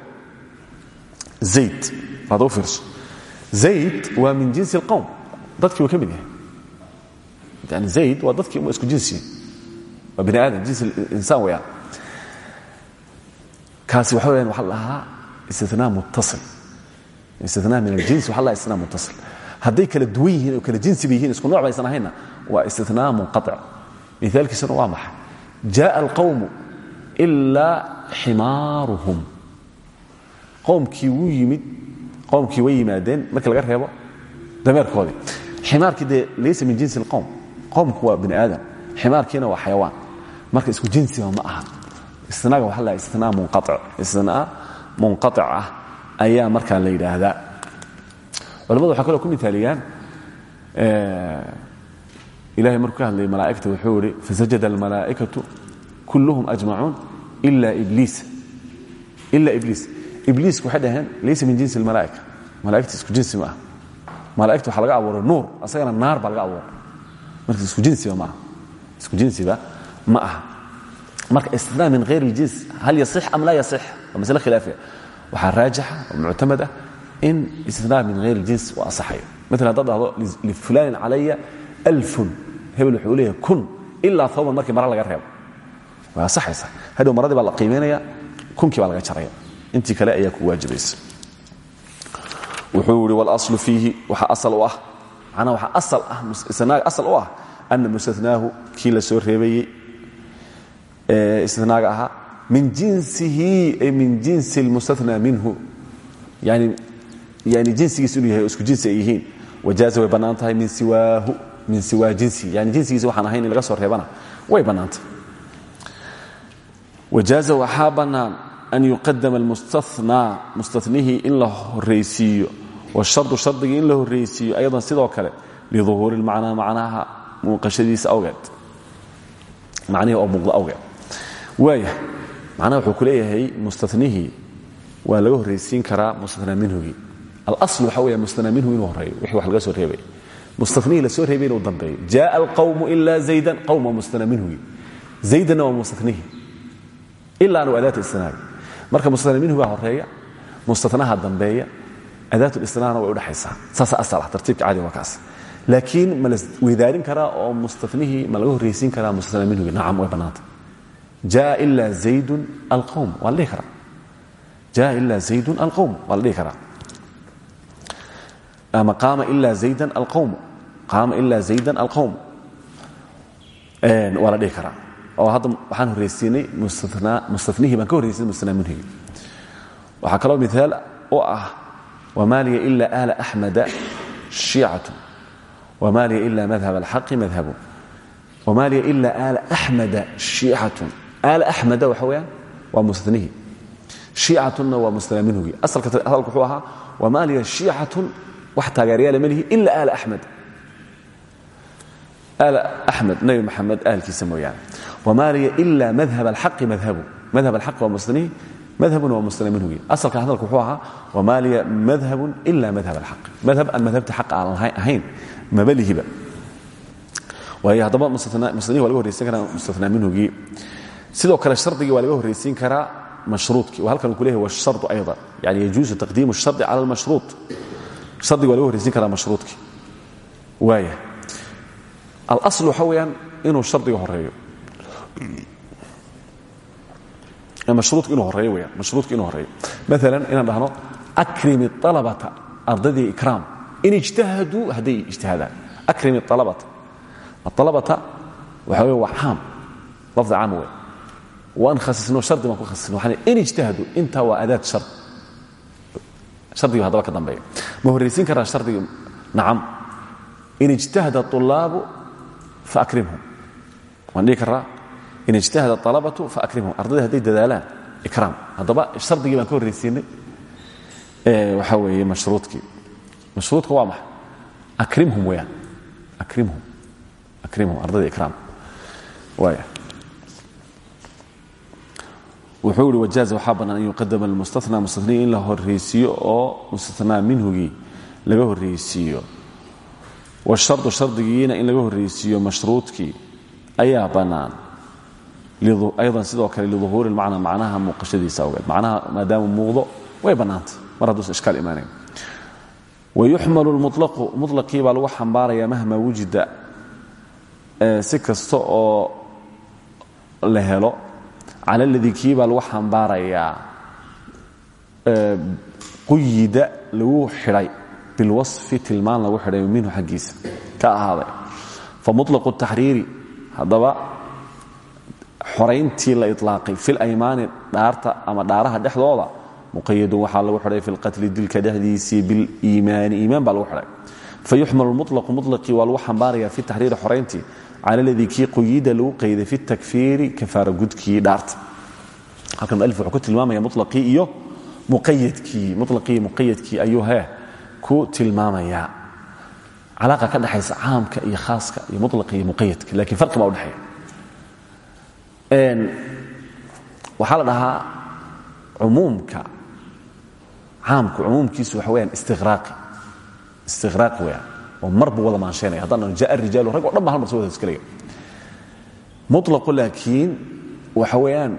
zayd. Hadda u fiirso. Zayd min jinsi اlqowm dadkii wuu ka mid yani zayd waa dadkii isku jinsi waa bini aadam jinsi insaan weyaan kaasi waxa weyaan waxa la dhahaa istinaa muttasil. Istinaa min aljins waxa la istinaa muttasil haday kala duwan yihiin oo kala jinsiba yihiin isku nooc baysan ahaynna waa istinaa munqaic miaalkiisuna waa maxay? Jaءa alqawmu ilaa ximaaruhum. Qowmkii wuu yimid qowmkii way yimaadeen markii laga reebo dameerkoodii. Ximaarkii dee laysa min jinsi اlqowm qowmku waa bini aadam. Ximaarkiina waa xayawaan. Marka isku jinsiba ma aha. Istinaaga waxa la istinaa munqaic istinaa munqaic ah ayaa markaa la yidhaahdaa culamadu waxaa kaloo ku mitaaliyaan ilahay markuu ka hadlayay malaa'igta wuxuu ihi fasajada almalaa'ikatu kulluhum ajmacuun ila ibliis ila ibliis ibliisku waxay dhaheen laysa min jinsi almalaa'ika malaa'igta isku jinsi ma aha malaa'igta waxaa laga abuuray nuur asagana naar baa laga abuuray marka isku jinsiba ma aha isku jinsiba ma aha marka istinaa min hayr اljins hal yaصix am laa yaصix waa masle khilaafiya waxaa raajixa oo muctamad ah in istinaa min hayr jins uu asaxayo maala haddaad dhahdo lifulanin calaya alfun hebel wuxuu leeyahay kun ilaa tawban markii mara laga reebo. Way asaxaysaa hadhow maradii baa la qiimaynaya kunkii baa laga jaraya. Intii kale ayaa ku waajibaysa wuxuu yidhi walalu fiihi waxaa asal u ah. Manaa waxaa asal ah istinaaga asal u ah ana mustathnaahu kii la soo reebayey ee istinaaga ahaa min jinsihi ay min jinsi lmustathna minhu. Yani yani jinsigiis inuu yahay isku jinsi yihiin. Wajaaza way bannaan min siwaahu min siwaa jinsi. Yani jinsigiisa waxaan ahayn in laga soo reebana. Way bannaantay wajaaza waxaa bannaan an yuqadama almustanaa mustanihii in la horraysiiyo washardu shardigii in la horraysiiyo sidoo kale liduhuuri اlmacnaa macnaha muuqashadiisa awgeed. Macnihii oo muuqda awgeed. Waaya macnaha wuxuu ku leeyahay waa laga horraysiin karaa mustanaa minhugii alasl waxa weya mustanaa minhu inuu horeeyo wixii wax laga soo reebay. Mustanihii la soo reebay inuu dambeeyo jaءa alqawmu ila zaydan. Qawm waa mustanaa minhugii zaydanna marka mustanaa minhu baa horreeya mustanaha dambeeya adaat listinaana way udhexaysaa saasa asal ah tartiibka caadiga waa kaas. Laakiin ma la weydaarin karaa oo mustanihii ma laga horraysiin karaa mustana minhugi nacam way bannaanta jaa ila zaydun alqowm waa la ama qaama ila zaydan alqowm qaama ila zaydan alqowm waa la dhihi oo hadda waxaan horraysiinay mustanihii baan ka horraysinay mustana minhigi waxaa kaloo miaal u ah wma liya ila ala axmada shiicatu wma liya ila madhab alxaqi madhabu wma liya ila ala axmada shiicatun aala axmada waxa weyaan waa mustanihii shiicatunna waa mustana minhugi asalka wuxuu ahaa wma liya shiicatun wax taageeryaala ma lihi ila aala axmed. Axmed nabi maxamed ahalkiisa mooyaane. Wmaa liya ila madhab alxaqi madhabu madhab alxaqi waa muslimin madhabuna waa muslima minhugi asalka hadalku wuxuu ahaa wamaa liya madhabun ila madhab alxaqi madhab aan madhabta xaqa aan ahayn maba lihiba waayo haddaba muslimihii waa laga horraysiin karaa mustanaa minhugii sidoo kale shardigii waa laga horraysiin karaa mashruudkii. Halkan uu ku leeyahy washardu ayda yani yajuusu taqdiimu shardi cala almashruud shardiga waa laga horraysiin karaa mashruudkii waaya alasl waxa weeyaan inuu shardiga horeeyo. Mashruudku inuu horeeyo weyaan mashruudku inuu horeeyo. Maalan inaan dhahno akrimi alabata ardaydii ikraam. In ijtahaduu hadday ijtihaadaan akrimi alabata alabata waxa wey waa caam lafdi caam wey waan khasisno shardi baan ku khasisno. Waxaan in ijtahaduu intaa waa adaad shard shardiga haddaba ka dambeeya ma horraysiin karaa shardiga nacam in ijtahada طulaabu faakrimhum waan dhihi karaa in ijtahada alabatu faakrimhum ardayda hadday dadaalaan ikraam. Haddaba shardigii baan ka horraysiinay. Waxaa weeye mashruudkii. Mashruudka waa maxay? Akrimhum weyaan akrimhum. Akrimhum. Ardayda ikraam. Waaya wuxuu ihi wajaaza waxaa bannaan an yuqadama almustanaa mustanii la horraysiiyo oo mustanaa minhugii laga horraysiiyo washardu shardigiina in laga horraysiiyo mashruudkii ayaa bannaan. Aydan sidoo kale liuhuuri macnaa macnaha muuqashadiisa awgeed macnaha maadaama muuqdo way bannaantay. Mar hadduusan ishkaal imaanayn. Wayuxmalu lmulaqu mutlaqii baa lagu xambaarayaa mahma wujida si kasta oo la helo cala ladii kii baa lagu xambaarayaa quyida lagu xidhay bilwasfi tilmaan lagu xidhay minhu xaggiisa ka ahaaday. Fa muطlaqu taxriiri haddaba xorayntii la ilaaqay filaymaani dhaarta ama dhaaraha dhexdooda muqayadun waxaa lagu xidhay fi lqatli dilka dhexdiisii biliimaani iimaan baa lagu xidhay fayuxmal mulaqu mulaqii waa lagu xambaarayaa fi taxriiri xorayntii cala ladii kii quyida lagu qayday fi takfiiri kafaara gudkii dhaarta halkan mualif wuxuu ku tilmaamaya mulaqii iyo muqayadkii mulaqii muqayadkii ayuu hee ku tilmaamayaa calaaqa ka dhexaysa caamka iyo khaaska iyo mulaqi iyo muqayadka lakiin farqi baa udhexeeya waxaa la dhahaa umuumka caamku cumuumkiisu waxa weyaan istiqraaqi istiqraaqi weyaan oo mar buu wada maanshaynaya haddaan jaa rijaalu rag o dhan ba hal mar soo wada iskalaya muطlaqu laakiin waxa weeyaan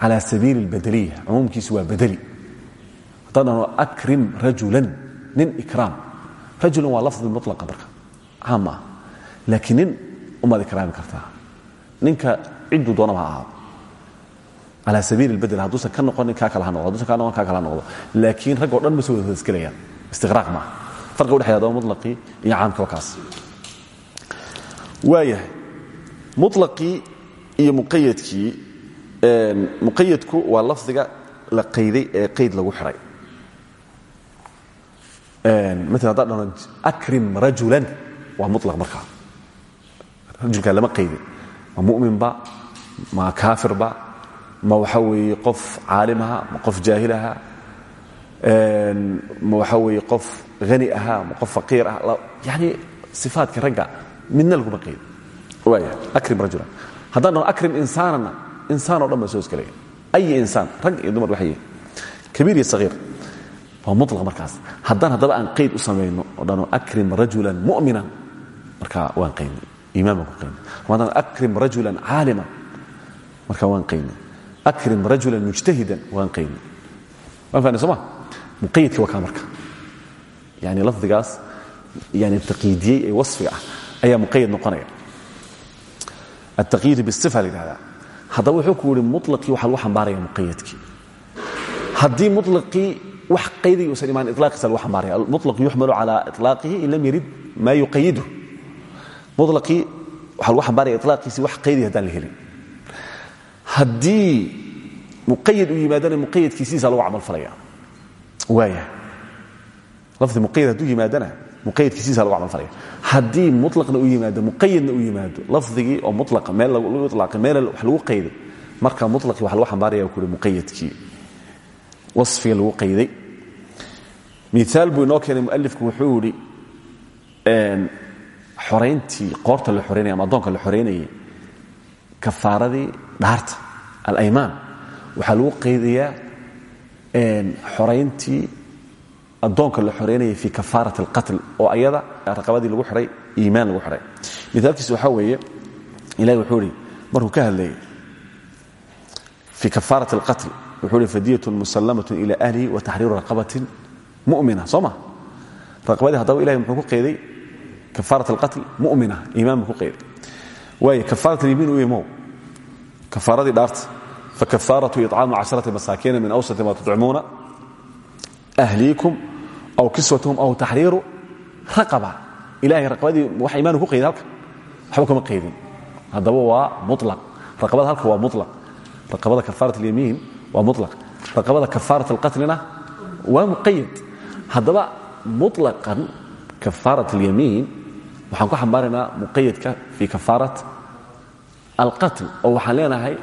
cala sabiili اlbadeliya cumuumkiisu waa badeli haddaan dhahno akrim rajulan nin ikraam rajulan waa lafdi mulaqa marka caam maaha laakiin nin umaad ikraami kartaa ninka cidduu doonaba ha ahaado calaa sabiili اlbadel hadduusan ka noqonin kaa kale ha noqdo haduusan ka noqon kaa kale ha noqdo laakiin rag o dhan ma soo wada isgelayaan istiqraaq maaha farqa udhexeya adaba muطlaqii iyo caamka waa kaas. Waayahay muطlaqii iyo muqayadkii muqayadku waa lafdiga la qayday ee qayd lagu xihay maala haddaan dhahno akrim rajulan. Waa mulaq markaa. Rajulkaa lama qaydin ma muminba ma kaafirba ma waxa weeye qof caalimaha ma qof jaahilaha waxa weeye qof hani ahaa ma qof faqiir ah yani sifaadkii ragga midna laguma qaydin waaya akrim rajulan haddaan dhahno akrim insaanana insaan o dhan baa soo iskalaya ay insaan rag iyo dumar waxay kabiir iyo sahiir waa mulaq markaas. Haddaan haddaba aan qayd u samayno oo dhano akrim rajulan mu'mina markaa waan qaynay. Iimaan baan ku qaynay. Haddaan akrim rajulan caaliman markaa waan qaynay. Akrim rajulan mujtahidan waan qaynay. Waan fahnay soo ma muqayadkii waa kaa marka. Yani lafdigaas yani taqiidiyey ee wasfiga ah ayaa muqayad noqonaya. Ataqiidu bisifa la yidhahdaa haddaba wuxuu ku yihi mulaqii waxaa lagu xambaaraya muqayadkii haddii mulaqii wax qaydiga usan imaan ilaaqiisa lagu xambaaraya almutlaq yuxmalu calaa iطlaaqihi in lam yarid maa yuqayidu. Mulaqii waxaa lagu xambaaraya ilaaqiisii wax qaydiga haddaan la helin. Haddii muqayad uu yimaadana muqayadkiisiisa lagu camalfalaya waaya lafdi hadduu yimaadana muqayadkiisiisa lagu camalfalaya haddii mulaqna uu yimaado muqayadna uu yimaado lafdigii oo mulaqa meel lagu ilaaqay meel wax lagu qayday marka mulaqii waxa lagu xambaaraya ku uhi muqayadkii lagu qayday. Miaal buu inoo keenay mualifku wuxuu yidhi xorayntii qoorta la xoraynaya ama addoonka la xoraynayay kafaaradii dhaarta alaymaan waxaa lagu qaydayaa xorayntii addoonka la xoraynayay fi kafaarat alqatl oo ayada raqabadii lagu xidhay iimaan lagu xidhay miaalkiis waxaa weeye ilahi wuxuu ihi markuu ka hadlayay fi kafaarat alqatl wuxuu ihi fadiyatun musallamatun ila ahlihi wa taxriiru raqabatin mumina. Soo ma? Raqabadii haddaba ilahay muxuu ku qeyday kafaarat alqatl mumina iimaan buu ku qeyday waayo kafaarat alyamiin u imow kafaaradii dhaarta fakafaaratu icaamu casharati masaakiina min awsati ma tudcimuuna ahliikum aw kiswatuhum aw taxriiru raqaba ilahay raqabadii wax iimaanu ku qeyday halka waxba kama qaydin haddaba waa mulaq raqabada halka waa mulaq raqabada kafaarat alyamiin waa mulaq raqabada kafaarat alqatlina waa muqayad haddaba muطlaqan kafaarat اlyamiin waxaan ku xambaaraynaa muqayadka fii kafaarat alqatl oo waxaan leenahay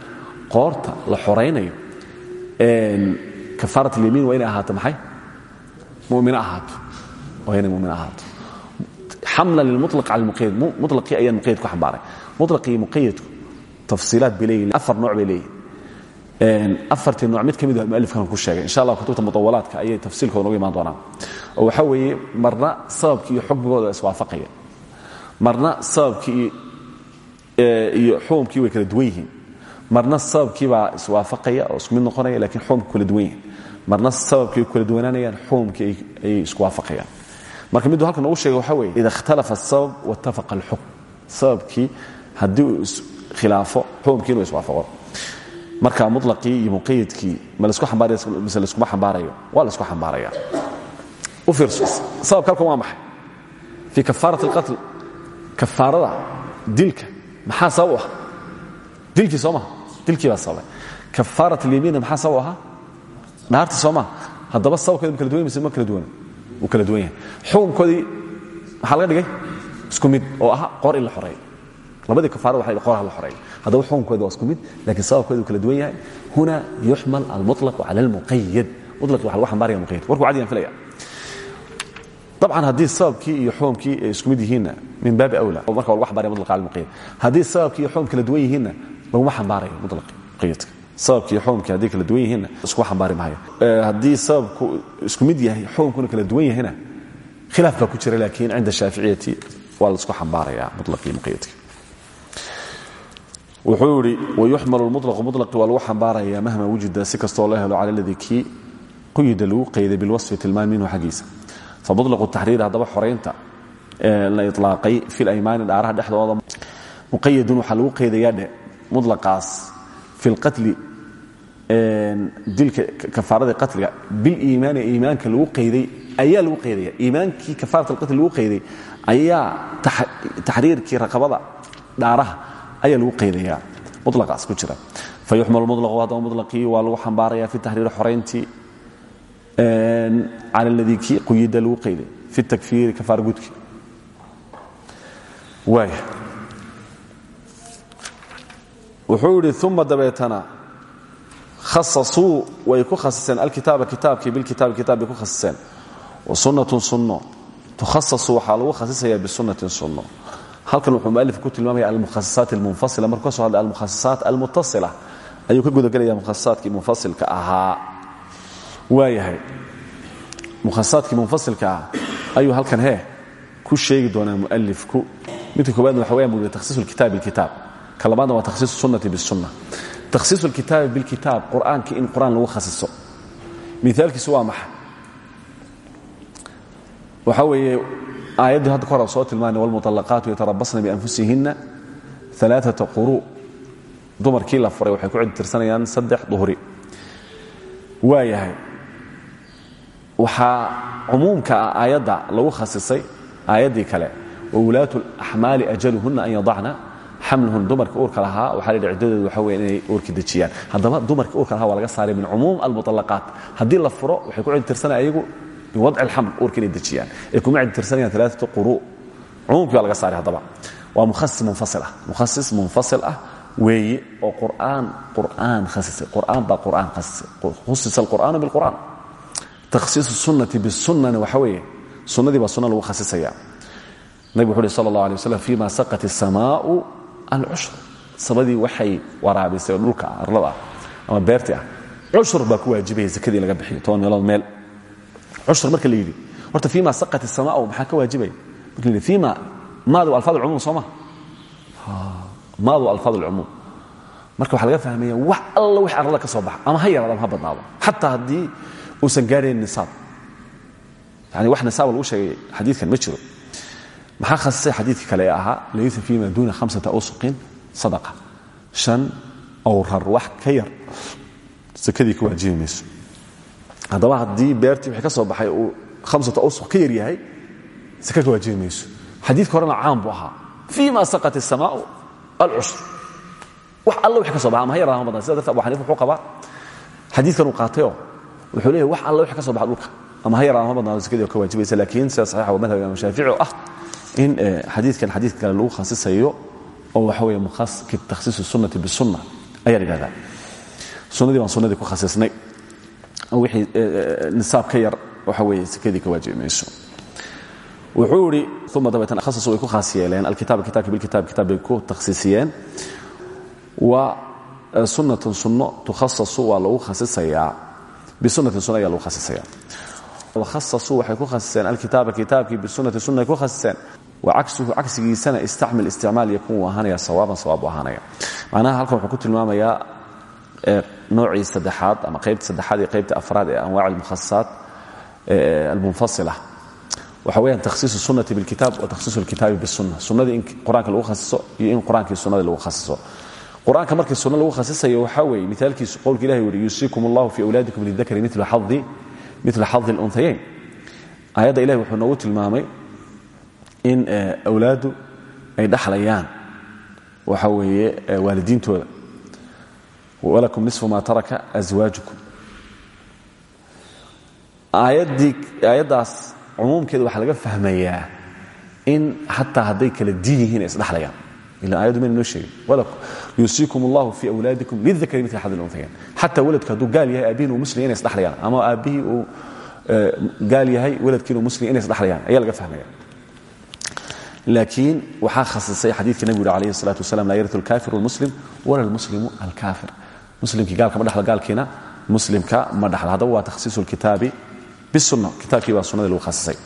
qoorta la xoraynayo kafaarat alyamiin waa inay ahaato maxay? Mumino ahaato. Waa inay mumino ahaato. Xamlan lilmutlaq cala almuqayd mutlaqii ayaan muqayd ku xambaaray. Mutlaqii muqayadku tafsiilaad bay leeyihiin afar nooc bay leeyihiin afartii nooc mid ka mid ah mualifkan ku sheegay. Insha allah kutubta mutawalaadka ayay tafsiilkooda nogu imaan doonaan. Oo waxaa weeye marna sababkii iyo xukmigooda iswaafaqaya marna sababkii iyo xukumkii way kala duwan yihiin marna sababkiibaa iswaafaqaya oo isku mid noqonaya lakiin xukumka kala duwan marna sababkii ay kala duwanaanayaan xukumkii ayay isku waafaqayaan marka miduu halkan noogu sheega waxaa weye ida ikhtalafa asabab waitafaqa alxukm. Sababkii haddii uu iskhilaafo xukumkii inuu iswaafaqo. Marka mulaqii iyo muqayadkii ma lasku ambaaraya mise laskuma xambaarayo? Waa la isku xambaaraya. U fiirso sababka halkan waa maxay? Fii kafaarat alqatl kafaarada dilka. Maxaa sabab u ah dilkii baa sababay. Kafaarat alyamiinna maxaa sabab ahaa? Dhaarti soo maa haddaba sababkeedu ma kala duwan mise ma kala duwana wuu kala duwan yahay. Xukunkoodii maxaa laga dhigay? Isku mid oo ah qor in la xoreeyo. Labadii kafaara waxay qoraha la xoreeyo. Haddaba xukunkoodi waa isku mid laakiin sababkeedu wuu kala duwan yahay. Huna yuxmal almuطlaqu cala almuqayad muطlaqi waxa lagu xambaaraya muqayad warku cadiyan filaya. Dabcan haddii sababkii iyo xukunkii ay isku mid yihiinna min baabi awla marka waa lagu xambaaraya mutlaqa cala almuqayad haddii sababkii iyo xukum kala duwan yihiinna laguma xambaarayo muطlaqi muqayadka sababki iyo xukumkii hadday kala duwan yihiinna iskuma xambaari maayo. Haddii sababku isku mid yahay xukumkuna kala duwan yahayna khilaaf baa ku jira laakiin cinda shaaficiyati waa la isku xambaaraya muطlaqii muqayadka wuxuu yidhi wayuxmalu mulaqu mulaqi waa lagu xambaaraya mahma wujida si kastoo loo helo cala ladii kii quyida lagu qayday bilwasfi tilmaan minhu xaggiisa. Famulaqu taxriir haddaba xoraynta la ilaaqay fi laymaani dhaaraha dhexdooda muqayadun waxaa lagu qaydayaa dhe mulaqaas fi lqatli dilka kafaaradii qatliga biliimaani iimaanka lagu qayday ayaa lagu qaydaya iimaankii kafaarat alqatli lagu qayday ayaa taxriirkii raqabada dhaaraha ayaa lagu qaydayaa mulaqaas ku jira. Fayuxmalu mulaqu haddaba mulaqii waa lagu xambaaraya fi taxriiri xorayntii cala aladii kii quyida lagu qayday fi takfiiri kafaar gudki. Waaya wuxuu yidhi uma dabeetana khasasuu way ku khasiseen. Alkitaaba kitaabkii bilkitaabi kitaab bay ku khasiseen. Wa sunnatun sunno tukhasasu waxaa lagu khasisaya bisunnatin sunno. Halkan wuxuu mualif ku tilmaamaya almukhasisaat almunfasila. Markuu ka so hadlay almukhasisaat almutasila ayuu ka gudagelaya mukhasisaadkii munfasilka ahaa. Waayahay mukhasisaadkii munfasilka ah halkan hee ku sheegi doonaa mualifku midka koowaadna waxa weyan buu takhsiisu lkitaab bilkitaab ka labaadna waa takhsiisu sunnati bisunna takhsiisu lkitaabi bilkitaab qur'aankii in qur'aan lagu khasiso miaalkiisu waa maxay? Waxaa weeye aayaddii hadda ka hor soo tilmaanay walmuطallaqaatu yatarabasna bianfusihinna alaaata quru dumarkii la furay waxay ku cidtirsanayaan saddex duhri waayahay waxaa cumuumka ah lagu khasisay aayaddii kale wulaatu اlaxmaali ajaluhunna an yadacna xamluhun dumarka uurka lahaa waxaa la yidhi waxa weya inay uurka dejiyaan. Haddaba dumarka uurka lahaa waa laga saaray min cumuum almuطallaqaat haddii la furo waxay ku cidtirsanaya ayagu biwadci alxaml uurka inay dejiyaan. Ay kuma cidtirsanayaan alaaatu quru cumuumkii baa laga saaray haddaba. Waa mukhasis munfasil ah. Mukhasis munfasil ah weeye oo qur'aan qur'aan khasisay. Qur'aan baa qur'aan khasisay. Khusisa alqur'aanu bilqur'aan. Takhsiisu sunnati bisunnana waxa weeye. Sunnadii baa sunna lagu khasisaya. Nabig wuxu uhi sala allah alay waslam fima saqat isamaa'u alcushur sabadii waxay waraabisay oo dhulka arlada ah ama beerti ah. Cushur baa ku waajibaya zakadii laga bixiyo toban meelood meel. Cushur marka la yidhi horta fima saqat isamaa'u maxaa ka waajibaya marka la yidhi fima maadu alfaad alcumuum soo ma. Maadu alfaad alcumuum marka waxaa laga fahmaya wax alla wix arlada ka soo baxa ama ha yaraado ama ha badnaado. Xataa haddii uusan gaarayn nisaab. Yani wax nisaaba lagu sheegay xadiidkan ma jiro maxaa khasisay xadiidkii kale ee ahaa? Laysa fima duuna hamsata awsuqin sadaqa. Shan awrar wax ka yar. Sakadii ka waajibi mayso. Haddaba haddii beertii wixii ka soo baxay uu hamsata awsuq ka yar yahay saka ka waajibi mayso. Xadiidka horena caan buu ahaa. Fima saqat الsamaau alcushr wax alla wix ka so baxa ama ha yarada ma badna sida darta abu xanifa wuxuu qabaa. Xadiidkan uu qaatayoo wuxuu leeyahy wax alla wix ka soo baxa dhulka. Ama ha yarada ma badnaado sakadii oo ka waajibaysa laakiin sida saxixa waa madhab imam shaafici oo ah in xadiidkan xadiidka kale lagu khasisayo oo waxa weeye takhsiisu sunnati bisunna ayaa la yidhahdaa. Sunnadii baan ku khasisnay wixii nisaab ka yar waxa weeye sakadii ka waajibi mayso wuxuu idhi khasasu ku khaas yeeleen alkitaaba kitabki bilkitab kitaab ku takhsiisiyeen. Wa sunnatun sunno tukhasasu waa lagu khasisayaa bisunnatin sunna ayaa lagu khasisayaa wakhasasuu waxay ku khasiseen alkitaaba kitaabkii bisunati sunna ay ku khasiseen wa cagsuhu cagsigiisana istacmil isticmaal yakun uu ahaanaya sawaaban sawaab ahaanaya macnaha halkan wuxuu ku tilmaamayaa noocii saddexaad ama qaybta saddexaad iyo qaybta afraad ee anwaac almukhasasaat almunfasila. Waxa weyaan takhsiisu sunnati bilkitaab wa takhsiisu alkitaabi bisunna sunnadii in qur'aanka lagu khasiso iyo in qur'aankii sunnadii lagu khasiso. Qur'aanka markii sunna lagu khasisayo waxaa weeye mithaalkiisu qowlka ilahi wuhi yuusiikum allahu fi awlaadikum lidakari mila xadi اlunhayayn aayadda ilahi wuxuu noogu tilmaamay in awlaaddu ay dhaxlayaan. Waxa weeye waalidiintooda. Walakum nisfu ma taraka aswaajukum aayaddaas cumuumkeeda waxaa laga fahmayaa in xataa hadday kala diin yihiin ay ila ayaddu mayna noo sheegin. Yuusiikum allahu fii awlaadikum lidakari mila xadi lunhayayn xataa weladku hadduu gaal yahay aabbihin uu muslim inay isdhaxlayaan. Ama aabbihii uu gaal yahay weladkiin uu muslim inay ayaa laga fahmaya laakiin waxaa khasisay xadiidka nebigu yuri alayhi salatu wasalam laa yaritu alkafir almuslim wala almuslimu alkaafir. Muslimkii gaalka ma dhexla gaalkiina muslimka ma dhexla haddaba waa takhsiisu lkitaabi bisunna kitaabkii baa sunnadii lagu khasisay.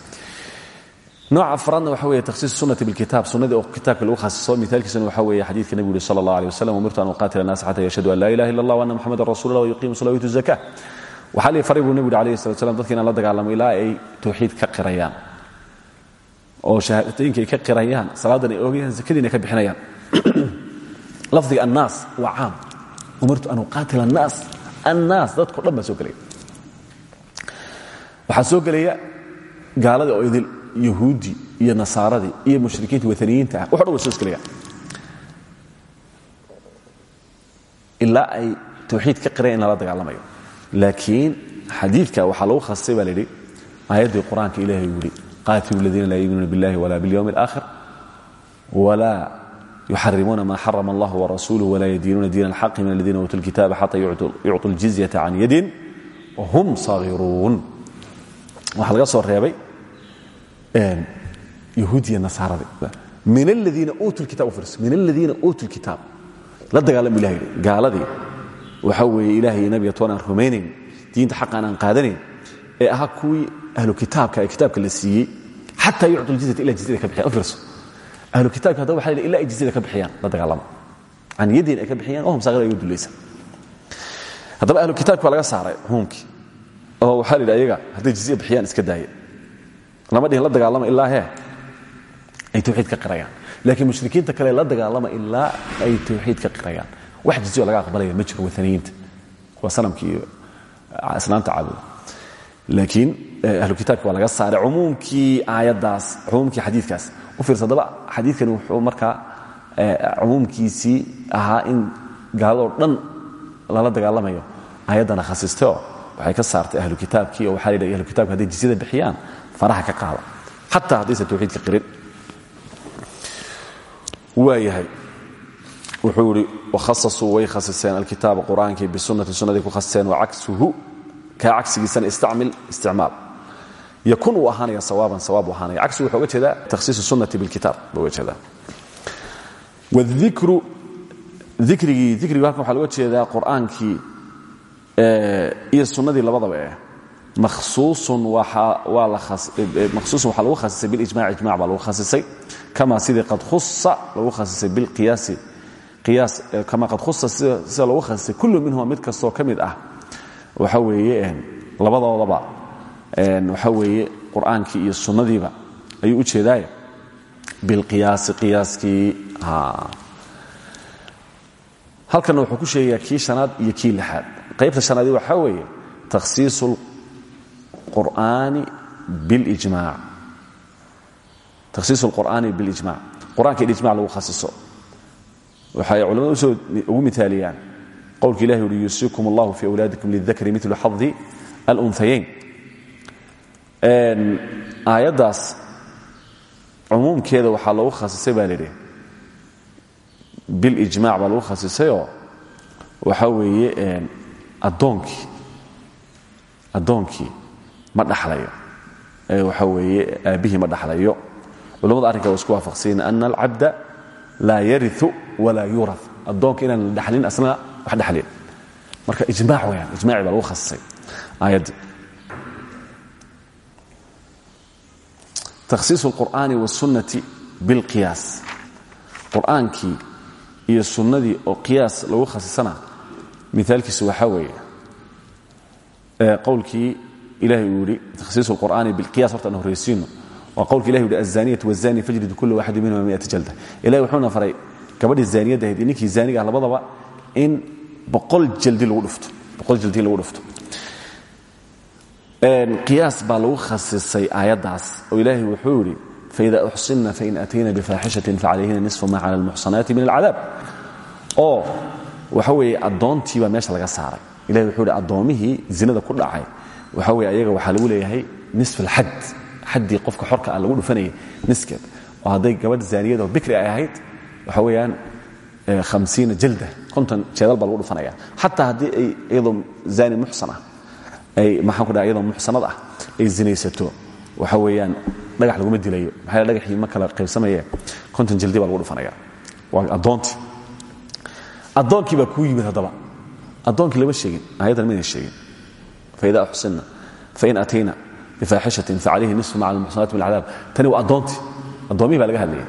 Nooca afraadna waxa weeye takhsiis sunnati bilkitaab. Sunnadii oo kitaabka lagu khasiso mithaalkiisuna waxa weeye xadiidka nebigu yuri sala allah alih wasalam umirtu an uqaatila annaas xata yashhadu an laa ilaha illa allah wa anna muxamadan rasuulullah wa yuqiimu salawatu zaka waxaa lii faray buu nebigu yuri alayhi salatu wasalam dadka inaan la dagaalamo ilaa ay tawxiid ka qirayaan oo shahaadateynka ay ka qirayaan salaadan ay oogayaan zakadiina ka bixinayaan. <clears throat> Lafdiga annaas waa caam. Umirtu an uqaatila annaas. Annaas dadko dhan baa soo gelaya. Waxaa soo gelaya gaalada oo idil yahuuddii iyo nasaaradii iyo mushrikiinta wataniyiinta ah. Wax dhan way soo isgelayaan ilaa ay tawxiid ka qireen in lala dagaalamayo. Laakiin xadiidka waxaa lagu khasisay baa la yidhi qur'aanka ilahay uu yidhi qaatilu aladiina laa yuminuuna biاllahi wala biاlyowmi اlآkhir walaa yuxarimuuna ma xarama allah warasuluh walaa yadiinuuna diin alxaqi min aladiina uutuu lkitaaba xata yucطu اljizyata can yadin wahum sagiruun waxaa laga soo reebay yahuudiya nasaarada min aladiina uutuu lkitab firs min aladiina uutuu lkitaab la dagaalam bu ilah yidhi gaaladii waxa weeye ilahay iyo nabiga toon aan rumaynayn diinta xaqaan aan qaadanayn ee ahaa kuwii ahlu kitaabka ee kitaabka la siiyey xataa yucdu ljizyata ila jizyada ka bixiyan firso ahlu kitaabka haddaba waxa la yidhi ila ay jizyada ka bixiyaan la dagaalama. Can yadiin ay ka bixiyaan oo hum saaqir ay u dulaysan haddaba ahlu kitaabka waa laga saaray umuumkii oo waxaa la yidhi ayaga hadday jizya bixiyaan iska daaya lama dhihin la dagaalama ilaa hee ay tawxiid ka qirayaan laakiin mushrikiinta kale la dagaalama ilaa ay tawxiid ka qirayaan wax jizyo laga aqbalaya ma jiro waaniyiinta waa sanamki iyo asnaamta caabuda laakiin ahlu kitaabki waa laga saaray umuumkii aayaddaas umuumkii xadiikaas u fiirsa adaba wuxuu markaa cumuumkiisii ahaa in gaaladoo dhan lala dagaalamayo. Ayaddana khasistay oo waxay ka saartay ahlu kitaabkii oo waxaa la yidhaha ahlu kitabka hadday jizyada bixiyaan faraha ka qaada xataa haddaysan tawxiidka qirin. Waayahay wuxuu idhi wakhasasuu way khasiseen alkitaaba qur'aankii bisunati sunnaday ku khasiseen wacagsuhu kaa cagsigiisana istacmil isticmaal. Yakun uu ahaanaya sawaaban sawaab u ahaanaya. Cagsigu wuxuu uga jeedaa takhsiisu sunnati bilkitaab buu uga jeedaa. Wadikru dikrigii dikrigu halkan waxaa loga jeedaa qur'aankii iyo sunnadii labadaba eh makhsuusun waxaa lagu khasisay bilijmac ijmac baa lagu khasisay. Kama sidii qad khusa lagu khasisay bilqiyaasi qiyaas kama qad khusa sida lagu khasisay. Kullu minhuma mid kastoo ka mid ah waxa weeye labadoodaba waxa weeye qur'aankii iyo sunnadiiba ayuu u jeedaaye. Bilqiyaasi qiyaaskii halkanna wuxuu ku sheegayaa kii shanaad iyo kii lixaad. Qaybta shanaadi waxaa weeye takhsiisu qur'aani bilijmac takhsiisu alqur'aani bilijmac qur'anka in ijmac lagu khasiso. Waxay culamada u soo ugu mitaaliyaan qowlka ilahi uhi yuusiikum allahu fi awlaadikum lidakri milu xadi alunhayayn aayaddaas cumuumkeeda waxaa loogu khasisay baa lidhi bilijmac baa lagu khasisayoo waxaa weeye addoonkii addoonkii ma dhaxlayo. Waxa weeye aabbihii ma dhaxlayo. Culamada arrinka waa isku waafaqsayin ana alcabda laa yariu walaa yura addoonka inaan la dhaxlin asna wax dhaxlin marka ijmac weyaan ijmaci baa lagu khasisay aayaddii takhsiis اlqur'aani wاsunnati biاlqiyaas qur'aankii iyo sunnadii oo qiyaas lagu khasisana miaalkiisu waxaa weeye qowlkii ilahay uu yidhi takhsiis اlqur'aani biاlqiyas horta aan horraysiino waa qowlka ilahi u yidhi azaniyatu wazani fajridu kula waxadi minhuma miata jalda ilahi wuxuuna faray gabadhii zaaniyadda ahayd iyo ninkii zaaniga ah labadaba in boqol jaldi lagu dhufto qiyaas baa lagu khasisay aayaddaas oo ilaahay wuxuu yidhi faida uxsinna fain atayna bifaaxishatin facalayhina nisfu ma cala almuxsanaati min alcadaab. Oo waxa weeye addoontii baa meesha laga saaray. Ilahi wuxuu yidhi addoommihii zinada ku dhacay. Waxa weye ayaga waxaa lagu leeyahay nisf alxad xaddii qofka xorka ah lagu dhufanayay niskeed. Oo hadday gabadh zaaniyad oo bikri ay ahayd waxa weeyaan hamsiina jalda konton jeedal baa lagu dhufanaya xataa haddii ay iyadoo zaani muxsan ah ay maxaan ku dhaha iyadoo muxsanad ah ay zinaysato waxa weeyaan dhagax laguma dilayo maxaa dhagaxii ma kala qaybsamaye konton jaldi baa lagu dhufanaya waa addoontii addoonkii baa kuu yimid haddaba addoonkii lama sheegin aayaddan mayna sheegin faida uxsinna fain atayna bifaaxishatin facalayhi nisfu maca almuxsanaati min alcadaab tani waa addoontii addoomihi baa laga hadlaya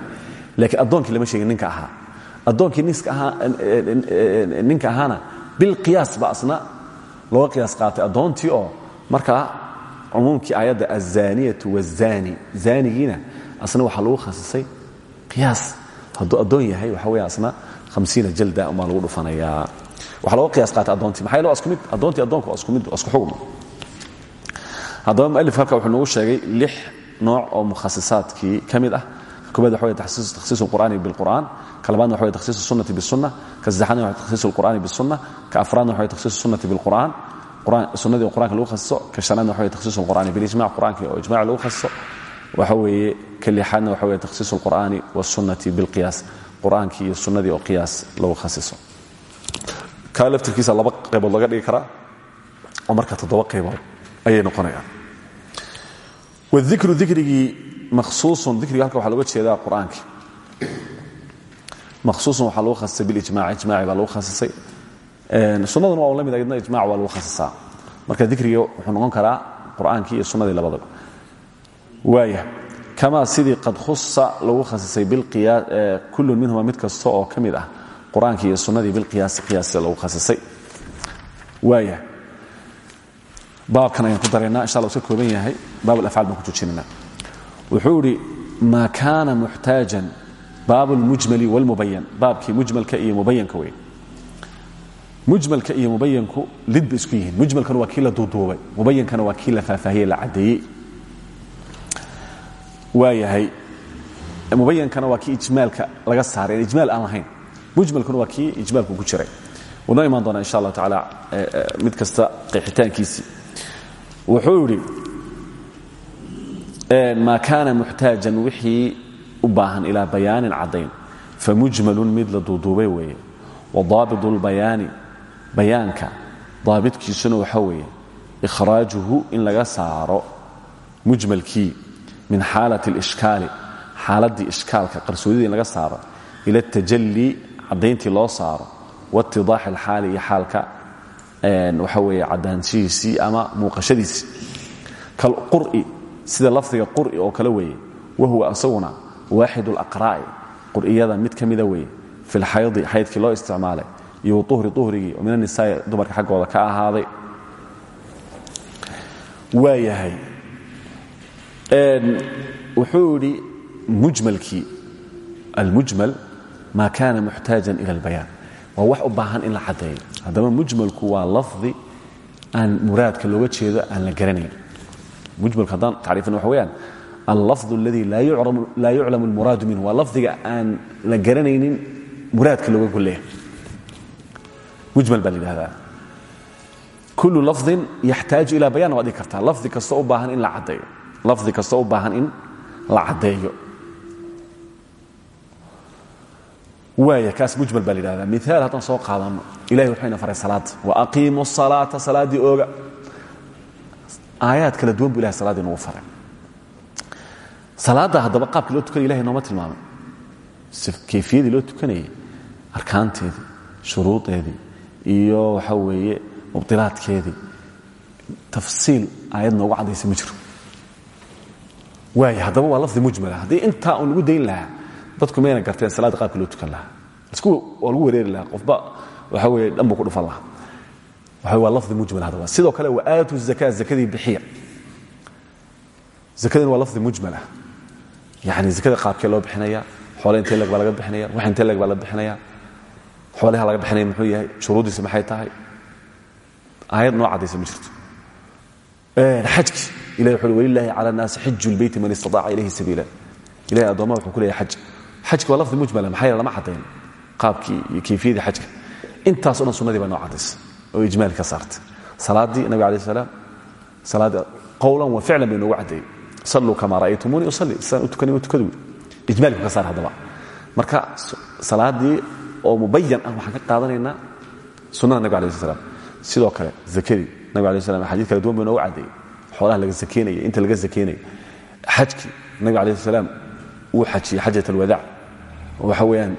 laakiin addoonkii lama sheegin ninka ahaa addoonkii ninka ahaana bilqiyaas ba asna looga qiyaas qaatay addoontii oo markaa cumuumkii aayadda azaniyatu wazani zaanigiina asna waxaa lagu khasisay qiyaas. Hadduu addoon yahay waxa weya asna hamsiina jalda umaa lagu dhufanayaa. Waxaa looga qiyaas qaatay addoontii. Maxaa waa isku mid addoontii addoonka waa isku mid isku xugum. Haddaba mualif halka wuxuu noogu sheegay lix nooc oo mukhasisaadkii ka mid ah. Koobaad waxa wey takhsiis اlqur'ani biاlqur'an ka labaadna waxa wey takhsiis الsunnati biالsunna ka saddexaadna waxa takhsiis اlqur'ani biالsunna ka afraadna waxa wey takhsiis الsunnati biاlqur'an sunnadii oo qur'anka lagu khasiso ka shanaadna waxa wey takhsiis اlqur'ani biاlijmac qur'ankii oo ijmac lagu khasiso waxa weeye ka lixaadna waxa wey takhsiis اlqur'ani wالsunnati biاlqiyaas qur'aankii iyo sunnadii oo qiyaas lagu khasiso kaa laftirkiisa laba qaybood laga dhigi karaa oo marka toddoba qaybood ayay noqonayaan wadikru dikrigii mahsuusun dikriga halka waxaa looga jeedaa qur'aankii mahsuusun waxaa lagu khasisay bilijmac ijmaci baa lagu khasisay sunnaduna waa la mid ayadna ijmac waa lagu khasisaa marka dikriga wuxuu noqon karaa qur'aankii iyo sunnadii labadaba waaya kamaa sidii qad khusa lagu khasisay kullun minhuma mid kasta oo ka ah qur'aankii iyo sunnadii bilqiyaasi qiyaasida lagu khasisay waaya baabkan ayaan ku daraynaa insha alla u ka kooban yahay baab alafcaal baan ku joojinayna wuxuu idhi maa kaana baab اlmujmali wاlmubayan baabkii mujmalka iyo mubayanka wey mujmalka iyo mubayanku lid bay isku yihiin. Mujmalkana waa kii la duuduubay. Mubayankana waa kii la faahfaahiyey la caddeeyey waayahay mubayankana waa kii ijmaalka laga saaray. Ijmaal aan lahayn. Mujmalkuna waa kii ijmaalku ku jiray. Wuu noo imaan doonaa insha allah tacaala mid kasta qeexitaankiisii. Wuxuu idhi maa kaana muxtaajan wixii u baahan ilaa bayaanin caddayn. Famujmalun mid la duuduubay weeye. Wa daabidulbayaani bayaanka daabidkiisuna waxa weeye ikhraajuhu in laga saaro mujmalkii min xaalati alishkaali xaaladdii ishkaalka qarsoodidii in laga saaro ila tajallii caddayntii loo saaro waatidaaxi alxaali iyo xaalka waxa weeye caddaanshihiisii ama muuqashadiisii. Kalqur'i sida lafdiga qur'i oo kale weeye wahuwa waaxid alaqraa'i qur'iyada mid ka mida weeye fi lxaydi xaydkii loo isticmaalay iyo uhri uhrigii oo min anisaai dumarka xaggooda ka ahaaday waa yahay wuxuu idhi mujmalkii almujmal maa kaana muxtaajan ila albayaan waa wax u baahan in la caddeeyo haddaba mujmalku waa lafdi aan muraadka looga jeedo aan la garanayn mujmalku haddaan tacriifin waxa weyaan allafظ اladi laa yuclam اlmuraadu minhu waa lafdiga aan la garanaynin muraadka looga golleeya mujmal baa la yidhahdaa kulu lafظin yaxtaaju ila bayan waad dhigi kartaa lafdi kastoo u baahan in la caddeeyo lafdi kastoo u baahan in la caddeeyo waaya kaas mujmal baa la yidhahdaa miaal haddaan soo qaadano ilahay wuxuu ina faray salaadda waaqiimu الصalaata salaaddii ooga aayaad kala duwan bu ilahay salaadii nagu faray salaadda haddaba qaabkii loo tukanaya ilahay nooma tilmaamay. Kayfiyadii loo tukanayay arkaanteedii shuruudeedii iyo waxa weeye mubdilaadkeedii tafsiil aayad noogu caddaysa ma jiro. Waaya haddaba waa lafdi mujmala haddii intaa uun lagu dayn lahaa dadku mayna garteen salaadda qaabkii loo tukan lahaa. Waa lagu wareeri lahaa qofba waxa weye dhan buu ku dhufan lahaa. Waxa waa lafdi mujmal haddaba. Sidoo kale wa aatu zaka zakadii bixiya zakadina waa lafdi mujmalah yani zakada qaabkee loo bixinaya? Xoole intee baa laga bixinaya? Wax intee leg baa bixinaya? Xoolaha laga bixinaya muxuu yahay? Shuruuddiisa maxay tahay? Aayad noo caddaysa ma jirto. Xajki. Ilahi wuxu ui walilaahi cala nnaasi xiju lbeyti man istataaca ilayhi sabiila. Ilahay addoommaha wuxuu ku leeyahay xaj. Waa lafdi mujmala maxaa yeele lama caddayn qaabkii iyo kayfiyadii intaas o dhan baa noo caddaysa oo ijmaali ka saartay salaaddii nabig alai salaam salaaddii qowlan wa ficlan bay noogu saluu kama ra'aytumuuni usalli sidaan u tukanay ma tukadu ijmaalku ka saar haddaba marka salaaddii oo mubayan ah waxaan ka qaadanaynaa sunnada nabig alai slam sidoo kale zakadii nabig alai slam xadiid kala duwan bay noogu caddeeyey xoolaha laga sakeynaya inta laga sakeynaya xajkii nabig alai salaam wuu xajiyey xajat alwadaac waxa weeyaan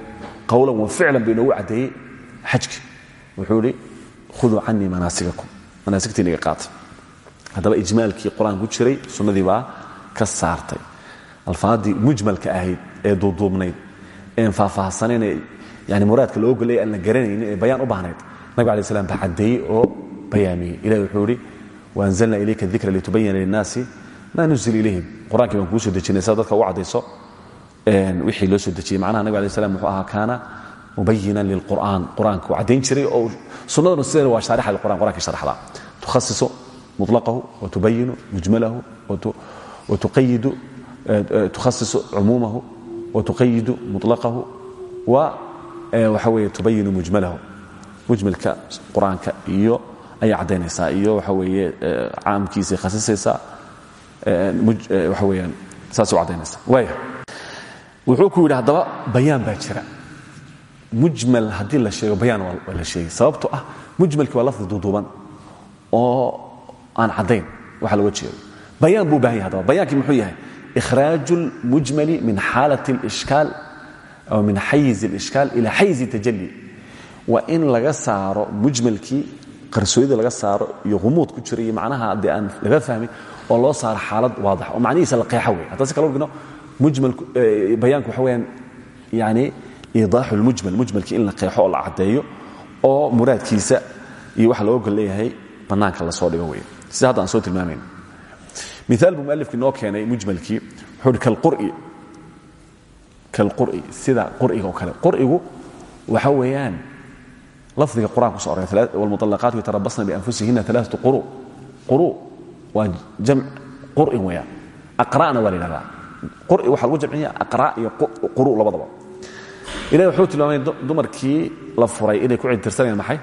qowlan wa ficlan bay noogu caddeeyey xajkii wuxuu idhi khuduu canii manaasikakum manaasigtii inaga qaata haddaba ijmaalkii qur'aan ku jiray sunnadii baa ka saartay. Alfaadii mujmalka ahayd ee duuduubnayd een faahfaahsanayn yani muraadka loo golaya aan la garanaynin ee bayaan u baahnayd. Nabig alai slam baa caddeeyey oo bayaamiyey ilahi wuxuu idhi waanzalna ilayka dikra litubayana linnaasi maa nuzil ilayhim. Qur'aankii soo dejinay dadka u caddayso wixii loo soo dejiyey. Macnaha nabig alai slam wuxuu ahaa kaana mubayinan lilqur'aan qur'aanka uu caddayn jiray oo sunnaduna sideeda waa shaarixa lilqur'an qur'ankii sharxda tukhasisu muطlaqahu watubayinu mujmalahu tukhasisu cumuumahu watuqayidu muطlaqahu wa waxa weeye tubayinu mujmalahu mujmalka qur'aanka iyo ayay caddaynaysaa iyo waxa weeye caamkiisay khasisaysaa waxa weeyaan saasay u caddaynaysaa waaya wuxuu ku yidhi haddaba bayaan baa jira mujmal haddii la sheego bayaan waa la sheegay sababto ah mujmalkii waa lafdi duuduuban oo aan caddayn waxa loga jeedo bayaan buu u bahan yahay hadaba bayaankii muxuu yahay ikhraaju اlmujmali min xaalat اlishkaal aw min xayiz اlishkaal ila xayiz اtajali waa in laga saaro mujmalkii qarsoodida laga saaro iyo humuud ku jira iyo macnaha dee aan laga fahmin oo loo saaro xaalad waadax oo macnihiisa la qeexa wey haddaan si kala ogno mujmalku bayaanku waxa weyaan yani iidaaxu lmujmal mujmalkii in la qeexo oo la caddeeyo oo muraadkiisa iyo waxa looga gol leeyahay bannaanka lasoo dhigo wey sida hadda aan soo tilmaamayn miaal buu mualifki noo keenay mujmalkii wuxuuhi kalqur'i. Sida qur'iga oo kale. Qur'igu waxa weeyaan lafdiga qur'aan kuso orgay wlmuطalaqaatu yatarabasna bianfusihina alaaatu quru. Quru waa jamc qur'in weeyaan aqra'na waa la yidhahdaa. Qur'i waxaa lagu jamcinaya aqra' iyo quru labadaba. Ilahi wuxuu tilmaamay dumarkii la furay inay ku cintirsanayaan maxay?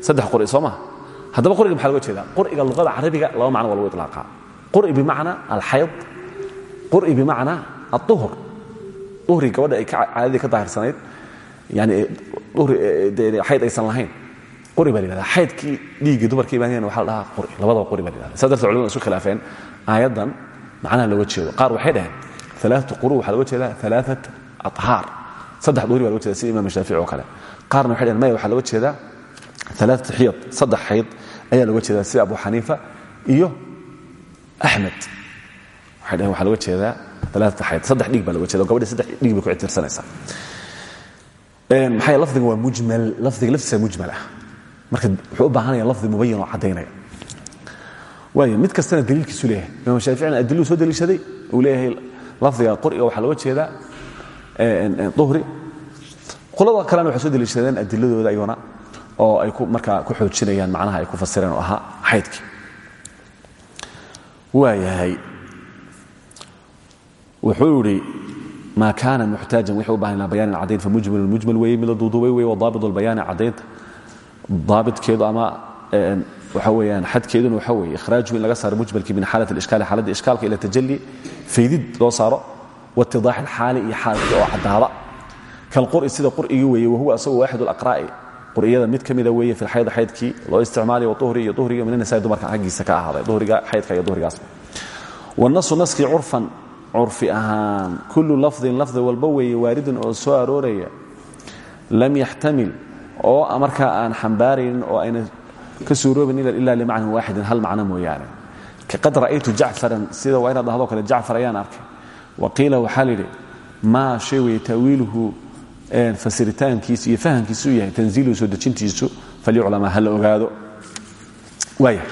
Saddex qur'i soo maha haddaba quriga maxa loga jeeda qur'iga luqada carabiga laba macno waa lagu iطlaaqaa qur'i bimacna alxayd qur'i bimacna aلطuhr uhri gabadha ay caadadii ka daahirsanayd yani xayd aysan lahayn. Quri baa la yhahda xaydkii dhiiggii dumarka imaanayana waxa la dhahaa quri. Labadaba quri baa la yhahda saa darteed culimadu khilaafeen aayaddan macnaha looga jeedo. Qaar waxay dhaheen quru waxaa looga jeedaa alaaat ahaar saddex duhri baa loga jeeda sida imam shaafici oo qaarna waxay dhaheen maya waxaa looga jeedaa alaaat xiyad saddex ayaa looga jeedaa sida abu xaniifa iyo axmed waxay dhaheen waxaa looga jeedaa saddex dhiig baa looga jeeda gabadhi saddex dhiig bay ku ictirsanaysaa maxaa lafdiga waa mujmal lafdiga laftiisa mujmal ah. Marka wuxuu u baahanaya lafdi mubayan oo caddaynaya. Waayo mid kastana daliilkiisu leeyahay. Imaam shaaficina adiluu soo daliishaday uu leeyahay lafdiga quriga waxaa looga jeedaa duhri. Qolada kalena waxay soo daliishadeen adiladooda ayaguna oo ay markaa ku xoojinayaan macnaha ay ku fasireen oo ahaa xaydkii waayahay wuxuu yidhi ma kaana muxtaajan? Wixii u baahan ilaa bayaanin caddayn famujmal mujmal weeye mid la duuduubay weeye wadaabit albayaani caddaynta daabitkeedu ama waxa weeyaan xadkeeduna waxa weeye ikhraajuhu in laga saaro mujmalkii min xaalat alishkaali xaaladda ishkaalka ila tajalli faydid loo saaro waitidaax alxaali iyo xaalkii oo caddaada kalqur'i sida qur'igii weeye wahuwa asagu waaxid alaqraa'i qur'iyada mid ka mida weeye fi lxayda xaydkii loo isticmaalayo waduhri iyo duhriga min anisaai dumarka xaggiisa ka ahaaday duhriga xaydka iyo duhrigaasba wanasu naskii curfan curfi ahaan. Kullu lafdin lafdi walba weeye waaridun oo soo arooraya lam yaxtamil oo markaa aan xambaaraynin oo ayna ka suuroobin ila limacnan waaxidin hal macno mooyaane. Kaqad ra'aytu jacfaran sida waa inaad dhahdoo kale jacfar ayaan arkay. Wa qiila waxaa la yidhi maa shay weeye ta'wiiluhu fasiritaankiisu iyo fahamkiisu yahay tanziiluhu soo dejintiisu falyuclamaa ha la ogaado. Waaya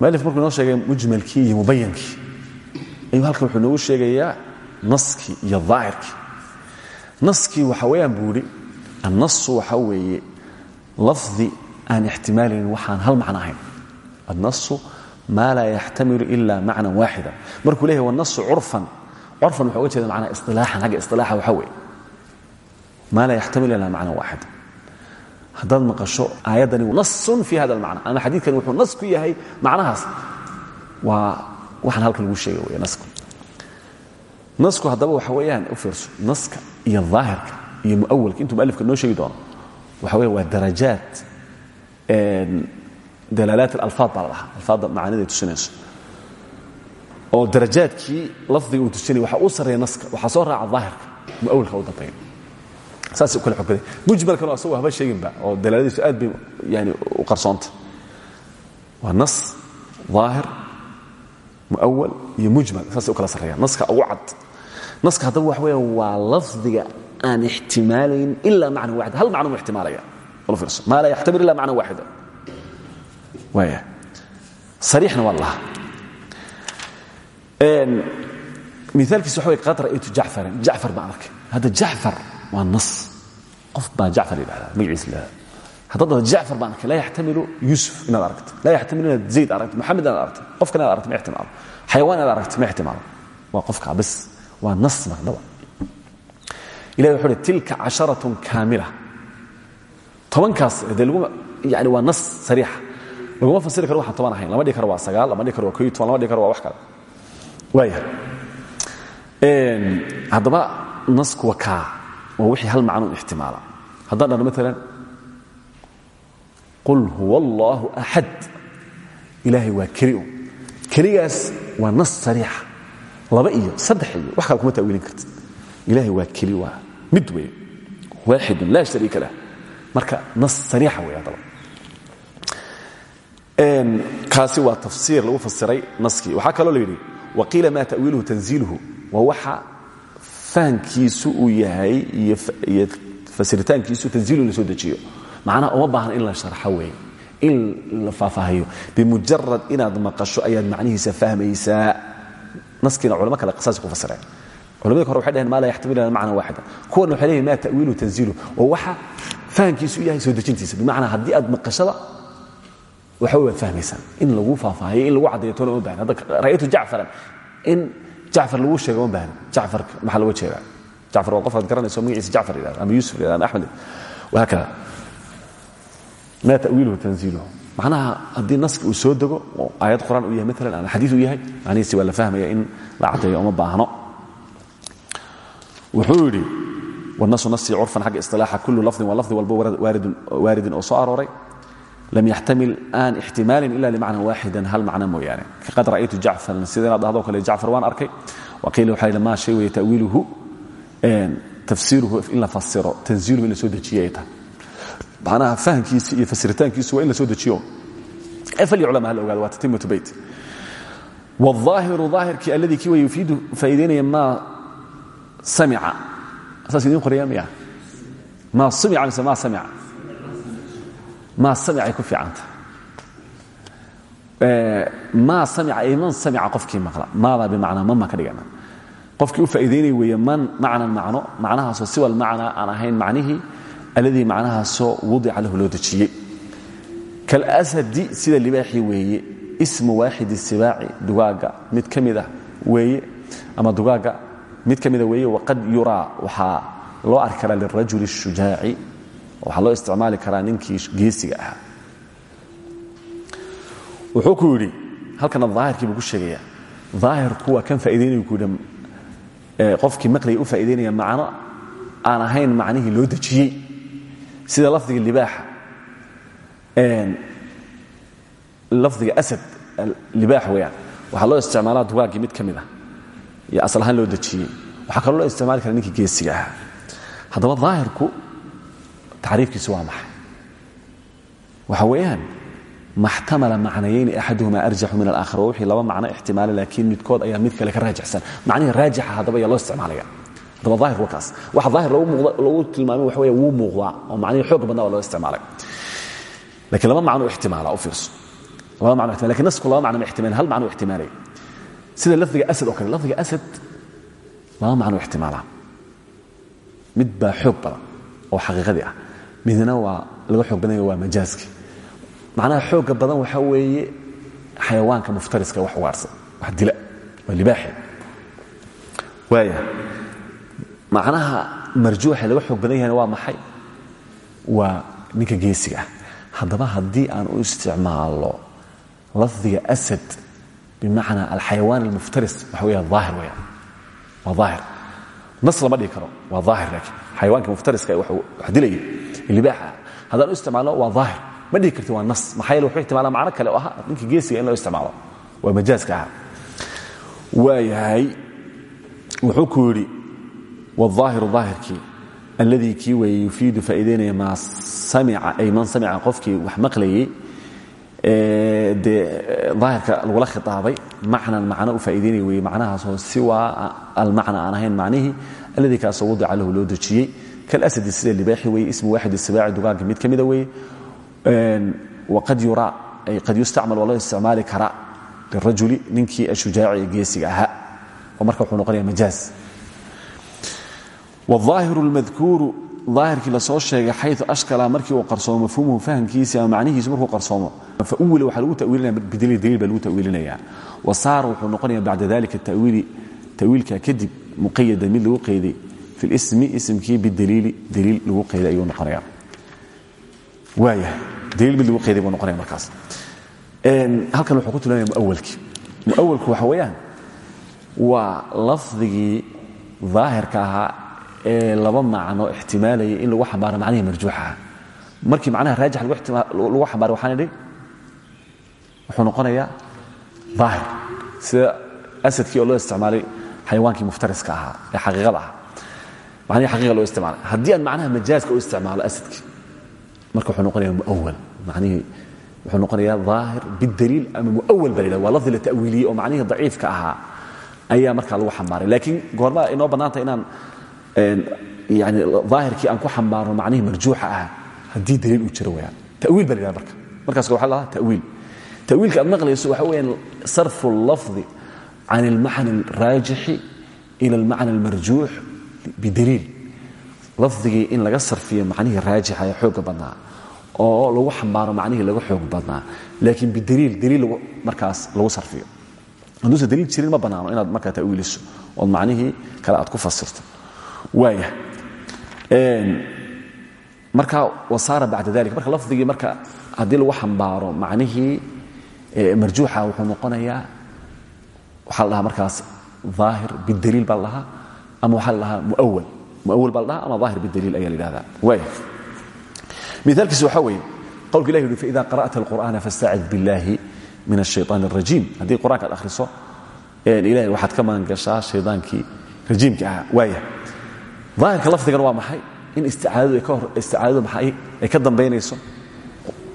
mualif markuu inoo sheegay mujmalkii iyo mubayankii ayuu halkan wuxuu noogu sheegayaa naskii iyo daahirkii naskii waxa weeyaan buu idhi waxa weeye lafdi aan ixtimaalaynin waxaan hal macno ahayn annasu maa laa yaxtamilu ila macnan waaxida markuu leeyahy wanasu curfan curfan wuxuu uga jeeda macnaa isilaaxan xagga isilaaxa waxa weeye. Maa laa yaxtamilu ila macnan waaxida haddaad maqasho aayaddani nasun fi hada almacna ama xadiidkani wuxuu nas ku yahay macnahaas. Waa waxaan halkan lagu sheega wey nasku. Nasku waxa weeyaan u fiirso naska iyo daahirka iyo muawalka intuu mualifka noo sheegi doono waxa weya waa darajaat dalaalaat alalfaad baa la dhahaa alfaadda macaaniday tusinayso oo darajaadkii lafdiga uu tusinaya waxa uu sarreeya naska waxaa soo raaca daahirka muawalka u dambeeya saasay u kala xogbaday mujmalkan asagoo haba sheeginba oo dalaaladiisu aad bay yani u qarsoonta waa nas daahir muawal iyo mujmal saasay u kala naska ugu cad. Naska haddaba waxa weya waa lafdiga aan ixtimaalayn ila macna waaxid hal macno mu wala fiirso. Maa laa yaxtamil ila macna waaxida. Waaya sariixna waa miaalkiis waxa wey qad ra'aytu jacfaran jacfar baan arkay. Hadda jacfar waa nas. Qof baa jacfar yidhahdaa magaciisa la haddaad dhahdo jacfar baan arkay laa yaxtamilu yuusuf inaad aragto. Laa yaxtamilu inaad zayd aragto moxamed inaad aragto. Qofkan inaad aragto ma ixtimaalo. Xayawaan inaad aragto ma ixtimaalo. Waa qofkaa bas waa nas maqdaba ilahi wuxuu uhi tilka casharatun kaamila. Tobankaas dee laguma yani waa nas sariixa. Laguma fasiri karo waxaan toban ahayn. Lama dhihi karo waa sagaal lama dhihi karo waa koyo toban lama dhihi karo waa wax kale haddaba nasku waa kaa waa wixii hal macnuun ixtimaala. Haddaan dhahno qul huwa allaahu axad ilaahay waa waa nas sariixa laba iyo saddex iyo wax kuma ta'wiilin kartid. Ilahay waa keli waa mid wey waaxidun laa marka nas sariixa wey haddaba. Kaasi waa tafsiir lagu fasiray naskii. Waxaa kaloo la yidhi waqiila ma ta'wiiluhu tanziiluhu waa waxa fahankiisu uu yahay iyo fasiritaankiisu tanziilu la soo dejiyo. Macnaha uma baahna in la sharxo wey. In la faahfaahiyo. Bimujarad inaad maqasho ayaad macnihiisa fahmaysaa. Naskiina culamo kale qisaasi ku fasireen. Culamada hore waxay dhaheen maa laa yaxtamil macna waaxida. Kuwana waxay leeyihiin maa ta'wiilu tanziilu oo waxa fahamkiisu yahay soo dejintiisa. Bimacnaa haddii aad maqashada waxa waad fahmaysaan in lagu faahfaahiyo in lagu caddeeyo toona uma baahan hadda ra'aytu jacfaran in jacfar lagu sheego uma baahan jacfarka maxaa looga jeedaa? Jacfar waa qof aad garanayso magaciisa jacfar yidhahdo ama yuusuf yidhahdo ama axmed wahaakada maa ta'wiiluhu tanziiluhu macnaha haddii naski uu soo dego oo aayad qur'aan uu yahay maalan ama xadiis uu yahay macnihiisi waa la fahmaya in la caddeeyo uma baahno. Wuxuu yidhi wanasu nasi curfan xagga isilaaxa kullu lafdin waa lafdi walbo waaridin oo soo arooray lam yaxtamil aan ixtimaalin ila limacnan waaxidan hal macna mooyaane qad ra'aytu jacfaran sida inaad dhahdo kale jacfar waan arkay waqiila waxa yidhi maa shay weeye ta'wiiluhu tafsiiruhu in la fasiro tanziiluhu in la soo dejiye ay tahay macnaha fahamkiisa iyo fasiritaankiisu waa in la soo dejiyo falyuclama hal ogaado waa tatimatu beyt wاlظaahiru ظaahirkii alladii kii wa yufiidu faa'iidaynaya maa samica saas idiin qoraya miya maa sumica mise maa samica maa samicay ku fiicanta. Maa samica ay man samica qofkii maqla. Maada bimacnaa mama ka dhigana. Qofkii u faa'iidaynaya weeye man macnan macno macnahaasoo siwa almacnaa aan ahayn macnihii alladii macnahaasoo wudica lahu loo dejiyey. Kalasadi sida libaaxii weeye ismu waaxidi sibaaci dugaaga mid ka weeye ama dugaaga mid ka weeye waqad yuraa waxaa loo arki lirajuli الshujaaci waxaa loo isticmaali karaa ninkii geesiga ahaa. Wuxuu ku yidhi halkana daahirkii buu ku sheegaya daahirku waa kan faa'idaynaya ku yidhi qofkii maqlaya u faa'idaynaya macno aan ahayn macnihii loo dejiyey. Sida lafdiga libaaxa lafdiga asad libaax weeyaan. Waxaa loo isticmaalaa dugaaggii mid ka mid ah asal ahaan loo dejiyey. Waxaa kaloo loo isticmaali kara ninkii geesiga ahaa. Haddaba daahirku tacriifkiisu waa maxay? Waxa weeyaan maxtamala macnayayni axaduhuma arjaxu min alaakhar waa wixii laba macno ixtimaala laakiin midkood ayaa mid kale ka raajixsan. Macnihii raajixa haddaba ayaa loo isticmaalaya haddaba daahir waa kaas. Waxa daahir lagu tilmaamay waxa weya wuu muuqdaa oo macnihii xoog badnaa waa loo isticmaalay. Lakiin laba macno ixtimaala u fiirso. Laba macno ixtimal laakiin nasku laba macno ma ixtimaal hal macno ixtimaalaya sida lafdiga asad oo kale lafdiga asad laba macno ixtimaalaa mid baa xoog badan oo xaqiiqadii ah midna waa laga xoog badanya waa majaaski. Macnaha xoogga badan waxaa weeye xayawaanka muftariska wax ugaarsan wax dila waa libaaxi waaya macnaha marjuuxa laga xoog badan yahayna waa maxay? Waa ninka geesiga ah. Haddaba aan u isticmaalo lafdiga asad bimacnaa alxayawaan almuftaris waxa weya aahir waa aahir nas lama dhihi karo waa aahir laakiin xayawaanka muftariska wax dilaya libaaxa haddaan u isticmaalno waa aahir ma dhihi karti waa nas. Maxaa yeele wuxuu ihtimaala macno kale oo aha ninka geesiga in loo isticmaalo waa majaaska aha waayahay wuxuu ku yidhi waaahiru aahirkii alladii kii weeye yufiidu faa'iidaynaya maa samica ay man samica qofkii wax maqlayey dee daahirka lagula khitaabay macnan macno u faa'iidaynaya weeye macnahaasoo siwaa almacna aan ahayn macnihii alladii kaasoo wadica lahu loo dejiyey kalasadi sida libaaxi weeye ismu waaxid isibaaci dugaagga mid ka mida weeye waqad yuraa ay qad yustacmal waa loo isticmaali karaa lirajuli ninkii ashujaaci ee geesiga ahaa oo marka wuxuu noqonaya majaaz wاظaahiru اlmadkuuru daahirkii lasoo sheegay xayu ashkala markii uu qarsoomo mafhuumuhu fahamkiisi ama macnihiisu markuu qarsoomo fauwila waxaa lagu tawiilinaya bidaliil daliil baa lagu tawiilinaya wa saara wuxuu noqonaya bacda dalika tawiili tawiilka kadib muqayada mid lagu qeyday fi lismi ismkii bidaliili daliil lagu qeyday ayuu noqonaya waayahay daliil mid lagu qeyday buu noqonaya markaas halkan wuxuu ku tilmaamaya muawalkii muawalku waxa weeyaan waa lafdigii daahirka ahaa ee laba macno ixtimaalaya in lagu xambaaro macnihii marjuuxaha markii macnaha raajix lagu xambaaro waxaan idhi wuxuu noqonayaa daahir sida asadkii oo loo isticmaalay xayawaankii muftariska ahaa ee xaqiiqada manihii aqiiqa loo isticmaala haddii aan macnaha majaaska u isticmaalo asadkii marka wuxuu noqonaya muawal manihii wuxuu noqonayaa aahir bidaliil ama muawal baa la waa lafdi la ta'wiiliyey oo macnihii daciifka ahaa ayaa markaa lagu xambaaray laakiin goormaa inoo bannaanta inaan yani aahirkii aan ku xambaarno macnihii marjuuxa ah haddii daliil uu jiro wayaan tawiil baa la yhahda marka. Markaas waxa lahaa tawiil. Tawiilka aad maqlayso waxa weyaan sarfu lafdi can almacna alraajixi ila almacna almarjuux bidaliil. Lafdigii in laga sarfiyo macnihii raajixa ee xooga badnaa oo lagu xambaaro macnihii laga xoog badnaa. Laakiin bidaliil daliil markaas lagu sarfiyo. Hadduusan daliil jirin ma bannaano inaad markaa tawiiliso ood macnihii kale aad ku fasirto. Waaya marka wasaara bacda dalik. Marka lafdigii marka haddii lagu xambaaro macnihii marjuuxa wuxuu noqonayaa waxaa la markaas aahir bidaliil baa ama waxaa la dhahaa muawal muawal baa la dhahaa ama aahir bidaliil ayaa la yidhahdaa waaya miaalkiis waxaa weeye qowlka ilah yuhi faida qara'ta alqur'ana fastacid biاllahi min الshayطaan الrajiim haddii qur'anka ad akhriso ilahay waxaad ka magan gashaa shaydaankii rajiimka ahaa waaya daahirka lafdigan waa maxay in isticaadadu maxay ay ka dambaynayso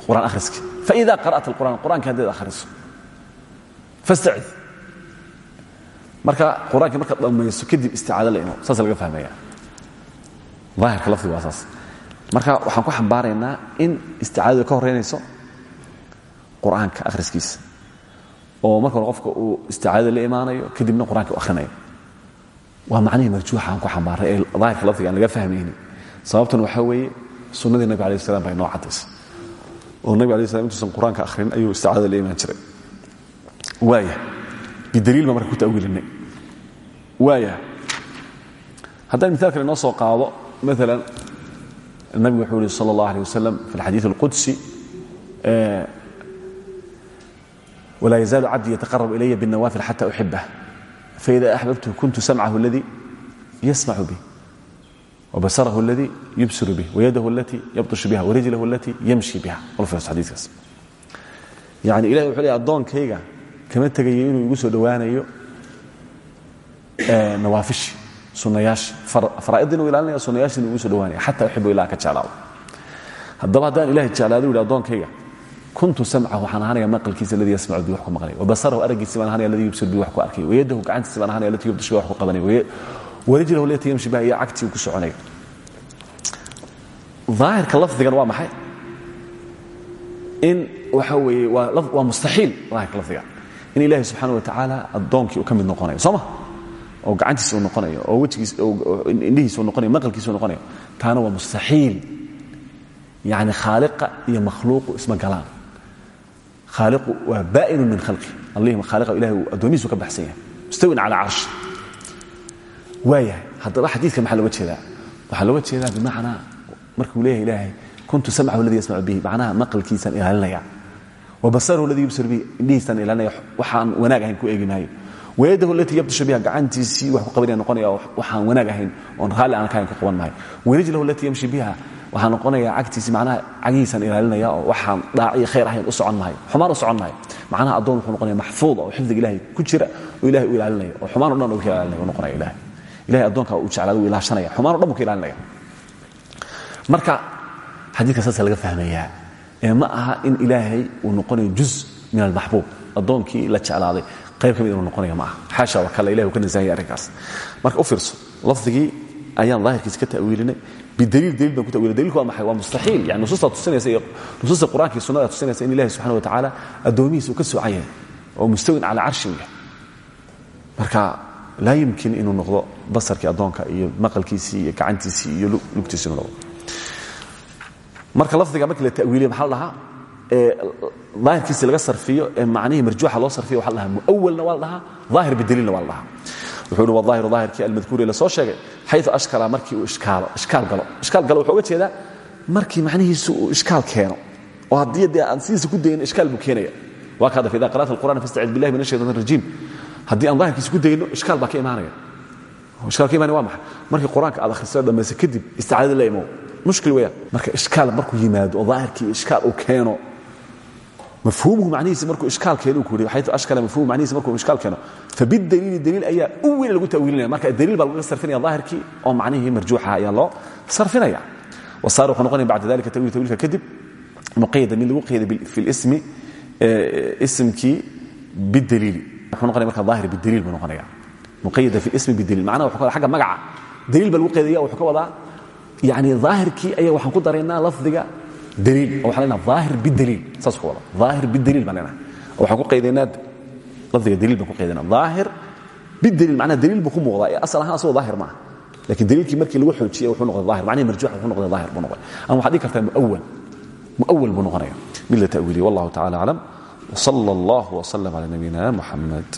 qur'aan akhriska faida qara'ta alqur'an qur'anka haddaad akhriso fastacid marka qur'ankii markaad kadib isticaado la imo saas laga fahmaya daahirka lafdiga waa marka waxaan ku xambaaraynaa in isticaadadu ka horeynayso qur'aanka akhriskiisa. Oo marka qofka uu isticaadada la kadibna qur'anka u akhrinayo. Waa macnihii marjuuxa aan ku xambaaray ee daahirka lafdiga aan laga fahmaynin. Sababtan waxaa weeye sunnadii nabig alai slam bay noo caddaysay oo nabig alai slam intuusan qur'aanka ayuu isticaadada la jiray. Waaya bidaliil baa marka ku ta'wiilinay waaya haddaan miaal kale noo soo qaado maalan nabigu wuxuu yihi salى اllah alيه wasalam fi اlxadiiث اlqudsi wlaa yazaalu cabdii yataqarab ilaya bالnawafil xata uxibah faida axbabtu kuntu samcahu اladii yasmacu bih wbasarahu اladii yubsiru bih wayadahu alatii yabطushu biha warijlahu alatii yamshi biha adiikaas yani ilahi wuxuu leey addoonkayga kama tegayo inuu igu soo dhowaanayo nawaafishi sunayaashi faraa'iddii inuu ilaalinaya sunayaashii inuu igu soo dhowaanaya xata uxibu ilah ka jeclaado haddaba haddaan ilahay jeclaado yidhi addoonkayga kuntu samcahu waxaan ahaanaya maqalkiisa aladii yasmacu bi wax ku maqlay. Wabasarahu araggiisi baan ahanaya aladii yubsir bi wax ku arkay. Wayadahu gacantiisi baan ahanaya alatii yubdish bi wax ku qabanay warijlahu alatii yamshi biha iyo cagtii uu ku soconay. Daahirka lafdigan waa maxay? In waxa weeye waa mustaxiil daahirka lafdigan in ilaahay subxaana wa tacaala addoonkii uu ka mid noqonayo soo ma oo gacantiisa uu noqonayo oo wejigiis indhihiisa uu noqonayo maqalkiisa uu noqonayo taana waa mustaxiil. Yani khaaliqa iyo makhluuqu isma galaan. Khaaliqu waa baa'inu min khalqi. Allihim khaaliqa ilahay uu addoomihiisu ka baxsan yahay. Mustawin cala carshi waayahay haddaba xadiidka maxaa looga jeedaa? Waxaa looga jeedaa bimacnaa markuu leeyahay ilaahay kuntu samcahu aladii yasmacu bihi. Macnaha maqalkiisaan ilaalinaya. Wa basarahu aladii yubsir bihi. Indhihiisaan ilaalinaya. Waxaan wanaag ahayn ku eegi maayo wayadahu alatii yabdishu biha gacantiisii wax ku noqonaya waxaan wanaag ahayn oon raalli aan kahayn ku qaban maayo warijlahu alatii yamshi noqonaya cagtiisii macnaha cagihiisaan ilaalinaya oo waxaan dhaaciyo khayr ahayn u socon xumaan u socon maayo macnaha addoon noqonaya maxfuud oo xifdiga ilahay ku jira oo ilahay u ilaalinaya oo xumaan o dhan uu ka noqonaya ilahay ilahay addoonka uu jeclaada uu ilaashanaya xumaan o dhan buu ka marka xadiidka saasa laga fahmayaa ee ma aha in ilaahay uu noqonayo juz min almaxbuub addoonkii la jeclaaday qayb ka mid inuu noqonaya ma aha. Xaasha waa kale ilahi uu ka nasahaya arrinkaas. Marka u fiirso lafdigii ayaan daahirkiisa ka ta'wiilinay bidaliil daliil baan ku tawilay dalilku waa maxay? Waa mustaxiil. Yani nusuustaa tusinaysa iyo nusuusta qur'anka iyo sunnada tusinaysa in ilahi subxana wa tacaala addoomihiisa uu ka soocan yahay oo mustawin cala carshi uu yahay marka laa yumkin inuu noqdo basarkii addoonka iyo maqalkiisii iyo gacantiisii iyo lugtiisi inuu noqdo. Marka lafdiga markii la ta'wiiliyo maxaa la dhahaa daahirkiisi laga sarfiyo ee macnihii marjuuxa loo sarfiyo waxa la dhahaa muawalna waa la dhahaa daahir bidaliilna waa la dhahaa wuxuu uhi waaahiru daahirkii almadkuuri la soo sheegay xayu ashkala markii uu ishkaalo ishkaal galo. Ishkaal galo wuxuu uga markii macnihiisu uu keeno. Oo haddii aan sidiisa ku dayno ishkaal buu keenaya waa ka hadda fa ida qara'ta alqur'ana fastacid billahi min ashaytan arajiim haddii aan daahirkiisa ku dayno ishkaal baa ka imaanaya. Ishkaal ka imaanaya waa markii qur'aanka aad akhriso dhammaysa kadib isticaadada la imow. Mushkil weeyaan. Marka ishkaal markuu yimaado oo daahirkii ishkaal uu keeno mafhuumhu macnihiisi markuu ishkaal keeno ku ashkala mafhuum macnihiisi markuu ishkaal keeno fabidaliili daliil ayaa u lagu ta'wiilinaya marka daliil baa laga sarfinaya daahirkii oo macnihii marjuuxa ayaa loo sarfinaya wasaar wuxuu noqonaya bacda dalika tawiil tawiilka kadib muqayada mid lagu qayday fi lismi ismkii bidaliili wuxuu noqonaya marka daahir bidaliil buu noqonaya muqayada fi ismi bidaliil macnaha wuxuu ka xagga magaca daliil baa lagu qaydaya wuxuu ka wadaa yani daahirkii ayaa waxaan ku daraynaa lafdiga daliil oo waxaan leenaha daahir bidaliil saas ku wada daahir bidaliil baan leenaha waxaan ku qaydaynaa lafdiga daliil baan ku qaydana daahir bidaliil macnaha daliil buu ku muuqdaa ee asal ahaan asagoo daahir maaha lakiin daliilkii markii lagu xoojiyey wuxuu noqday daahir macnihi marjuuxa wuxuu noqday daahir buu noqday ama waxaad dhigi kartaa muawal muawal buu noqonaya mid la ta'wiiliye wallahu tacala aclam وصلى الله وسلم على نبينا محمد